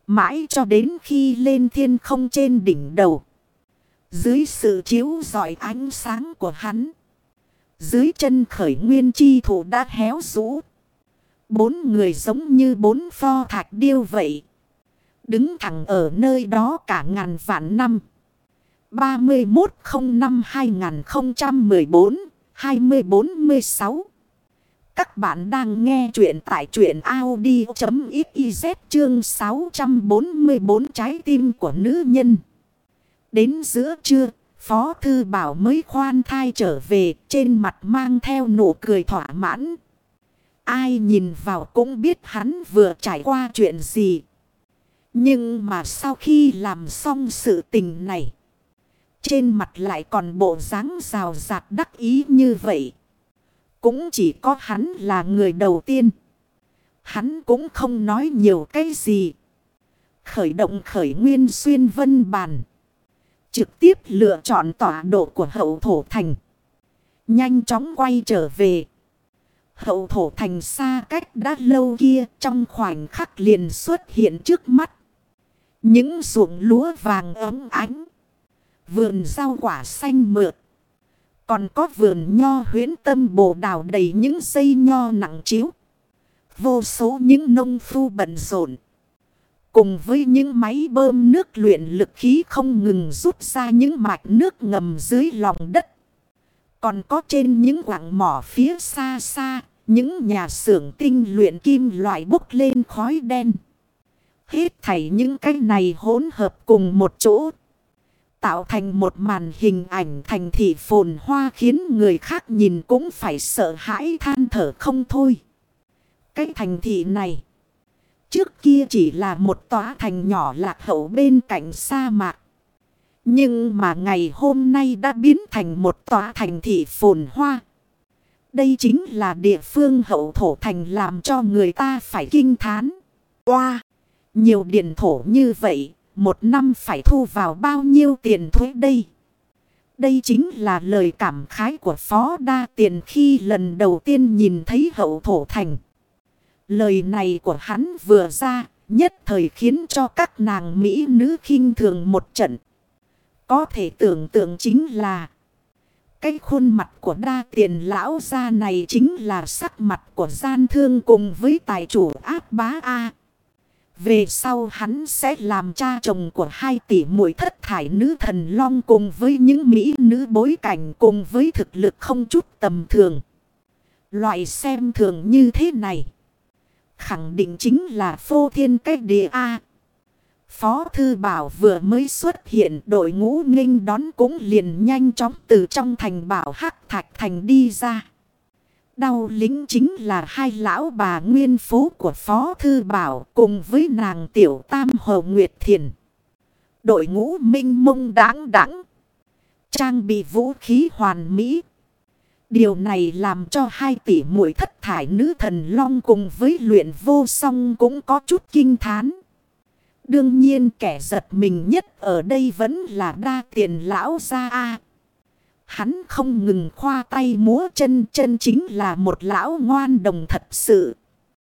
Mãi cho đến khi lên thiên không trên đỉnh đầu. Dưới sự chiếu rọi ánh sáng của hắn. Dưới chân khởi nguyên chi thủ đã héo rũ. Bốn người giống như bốn pho thạch điêu vậy. Đứng thẳng ở nơi đó cả ngàn vạn năm. 3105-2014-2046 Các bạn đang nghe chuyện tại chuyện Audi.xyz chương 644 trái tim của nữ nhân. Đến giữa trưa, Phó Thư Bảo mới khoan thai trở về trên mặt mang theo nụ cười thỏa mãn. Ai nhìn vào cũng biết hắn vừa trải qua chuyện gì. Nhưng mà sau khi làm xong sự tình này. Trên mặt lại còn bộ dáng rào rạt đắc ý như vậy. Cũng chỉ có hắn là người đầu tiên. Hắn cũng không nói nhiều cái gì. Khởi động khởi nguyên xuyên vân bàn. Trực tiếp lựa chọn tọa độ của hậu thổ thành. Nhanh chóng quay trở về. Hậu thổ thành xa cách đã lâu kia trong khoảnh khắc liền xuất hiện trước mắt. Những ruộng lúa vàng ấm ánh. Vườn rau quả xanh mượt. Còn có vườn nho huyến tâm bồ đào đầy những dây nho nặng chiếu. Vô số những nông phu bận rộn. Cùng với những máy bơm nước luyện lực khí không ngừng rút ra những mạch nước ngầm dưới lòng đất. Còn có trên những quảng mỏ phía xa xa, những nhà xưởng tinh luyện kim loại bốc lên khói đen. Hết thảy những cái này hỗn hợp cùng một chỗ. Tạo thành một màn hình ảnh thành thị phồn hoa khiến người khác nhìn cũng phải sợ hãi than thở không thôi. Cái thành thị này. Trước kia chỉ là một tòa thành nhỏ lạc hậu bên cạnh sa mạc. Nhưng mà ngày hôm nay đã biến thành một tòa thành thị phồn hoa. Đây chính là địa phương hậu thổ thành làm cho người ta phải kinh thán. Wow! Nhiều điện thổ như vậy, một năm phải thu vào bao nhiêu tiền thuế đây? Đây chính là lời cảm khái của Phó Đa Tiền khi lần đầu tiên nhìn thấy hậu thổ thành. Lời này của hắn vừa ra, nhất thời khiến cho các nàng Mỹ nữ khinh thường một trận. Có thể tưởng tượng chính là cái khuôn mặt của đa tiền lão gia này chính là sắc mặt của gian thương cùng với tài chủ áp bá A. Về sau hắn sẽ làm cha chồng của hai tỷ muội thất thải nữ thần long cùng với những mỹ nữ bối cảnh cùng với thực lực không chút tầm thường. Loại xem thường như thế này. Khẳng định chính là phô thiên cách địa A. Phó Thư Bảo vừa mới xuất hiện, đội ngũ nghênh đón cũng liền nhanh chóng từ trong thành bảo hắc thạch thành đi ra. Đau lính chính là hai lão bà nguyên phú của Phó Thư Bảo cùng với nàng tiểu tam hồ Nguyệt Thiền. Đội ngũ minh mông đáng đẳng. Trang bị vũ khí hoàn mỹ. Điều này làm cho hai tỷ muội thất thải nữ thần long cùng với luyện vô song cũng có chút kinh thán. Đương nhiên kẻ giật mình nhất ở đây vẫn là đa tiền lão gia A. Hắn không ngừng khoa tay múa chân chân chính là một lão ngoan đồng thật sự.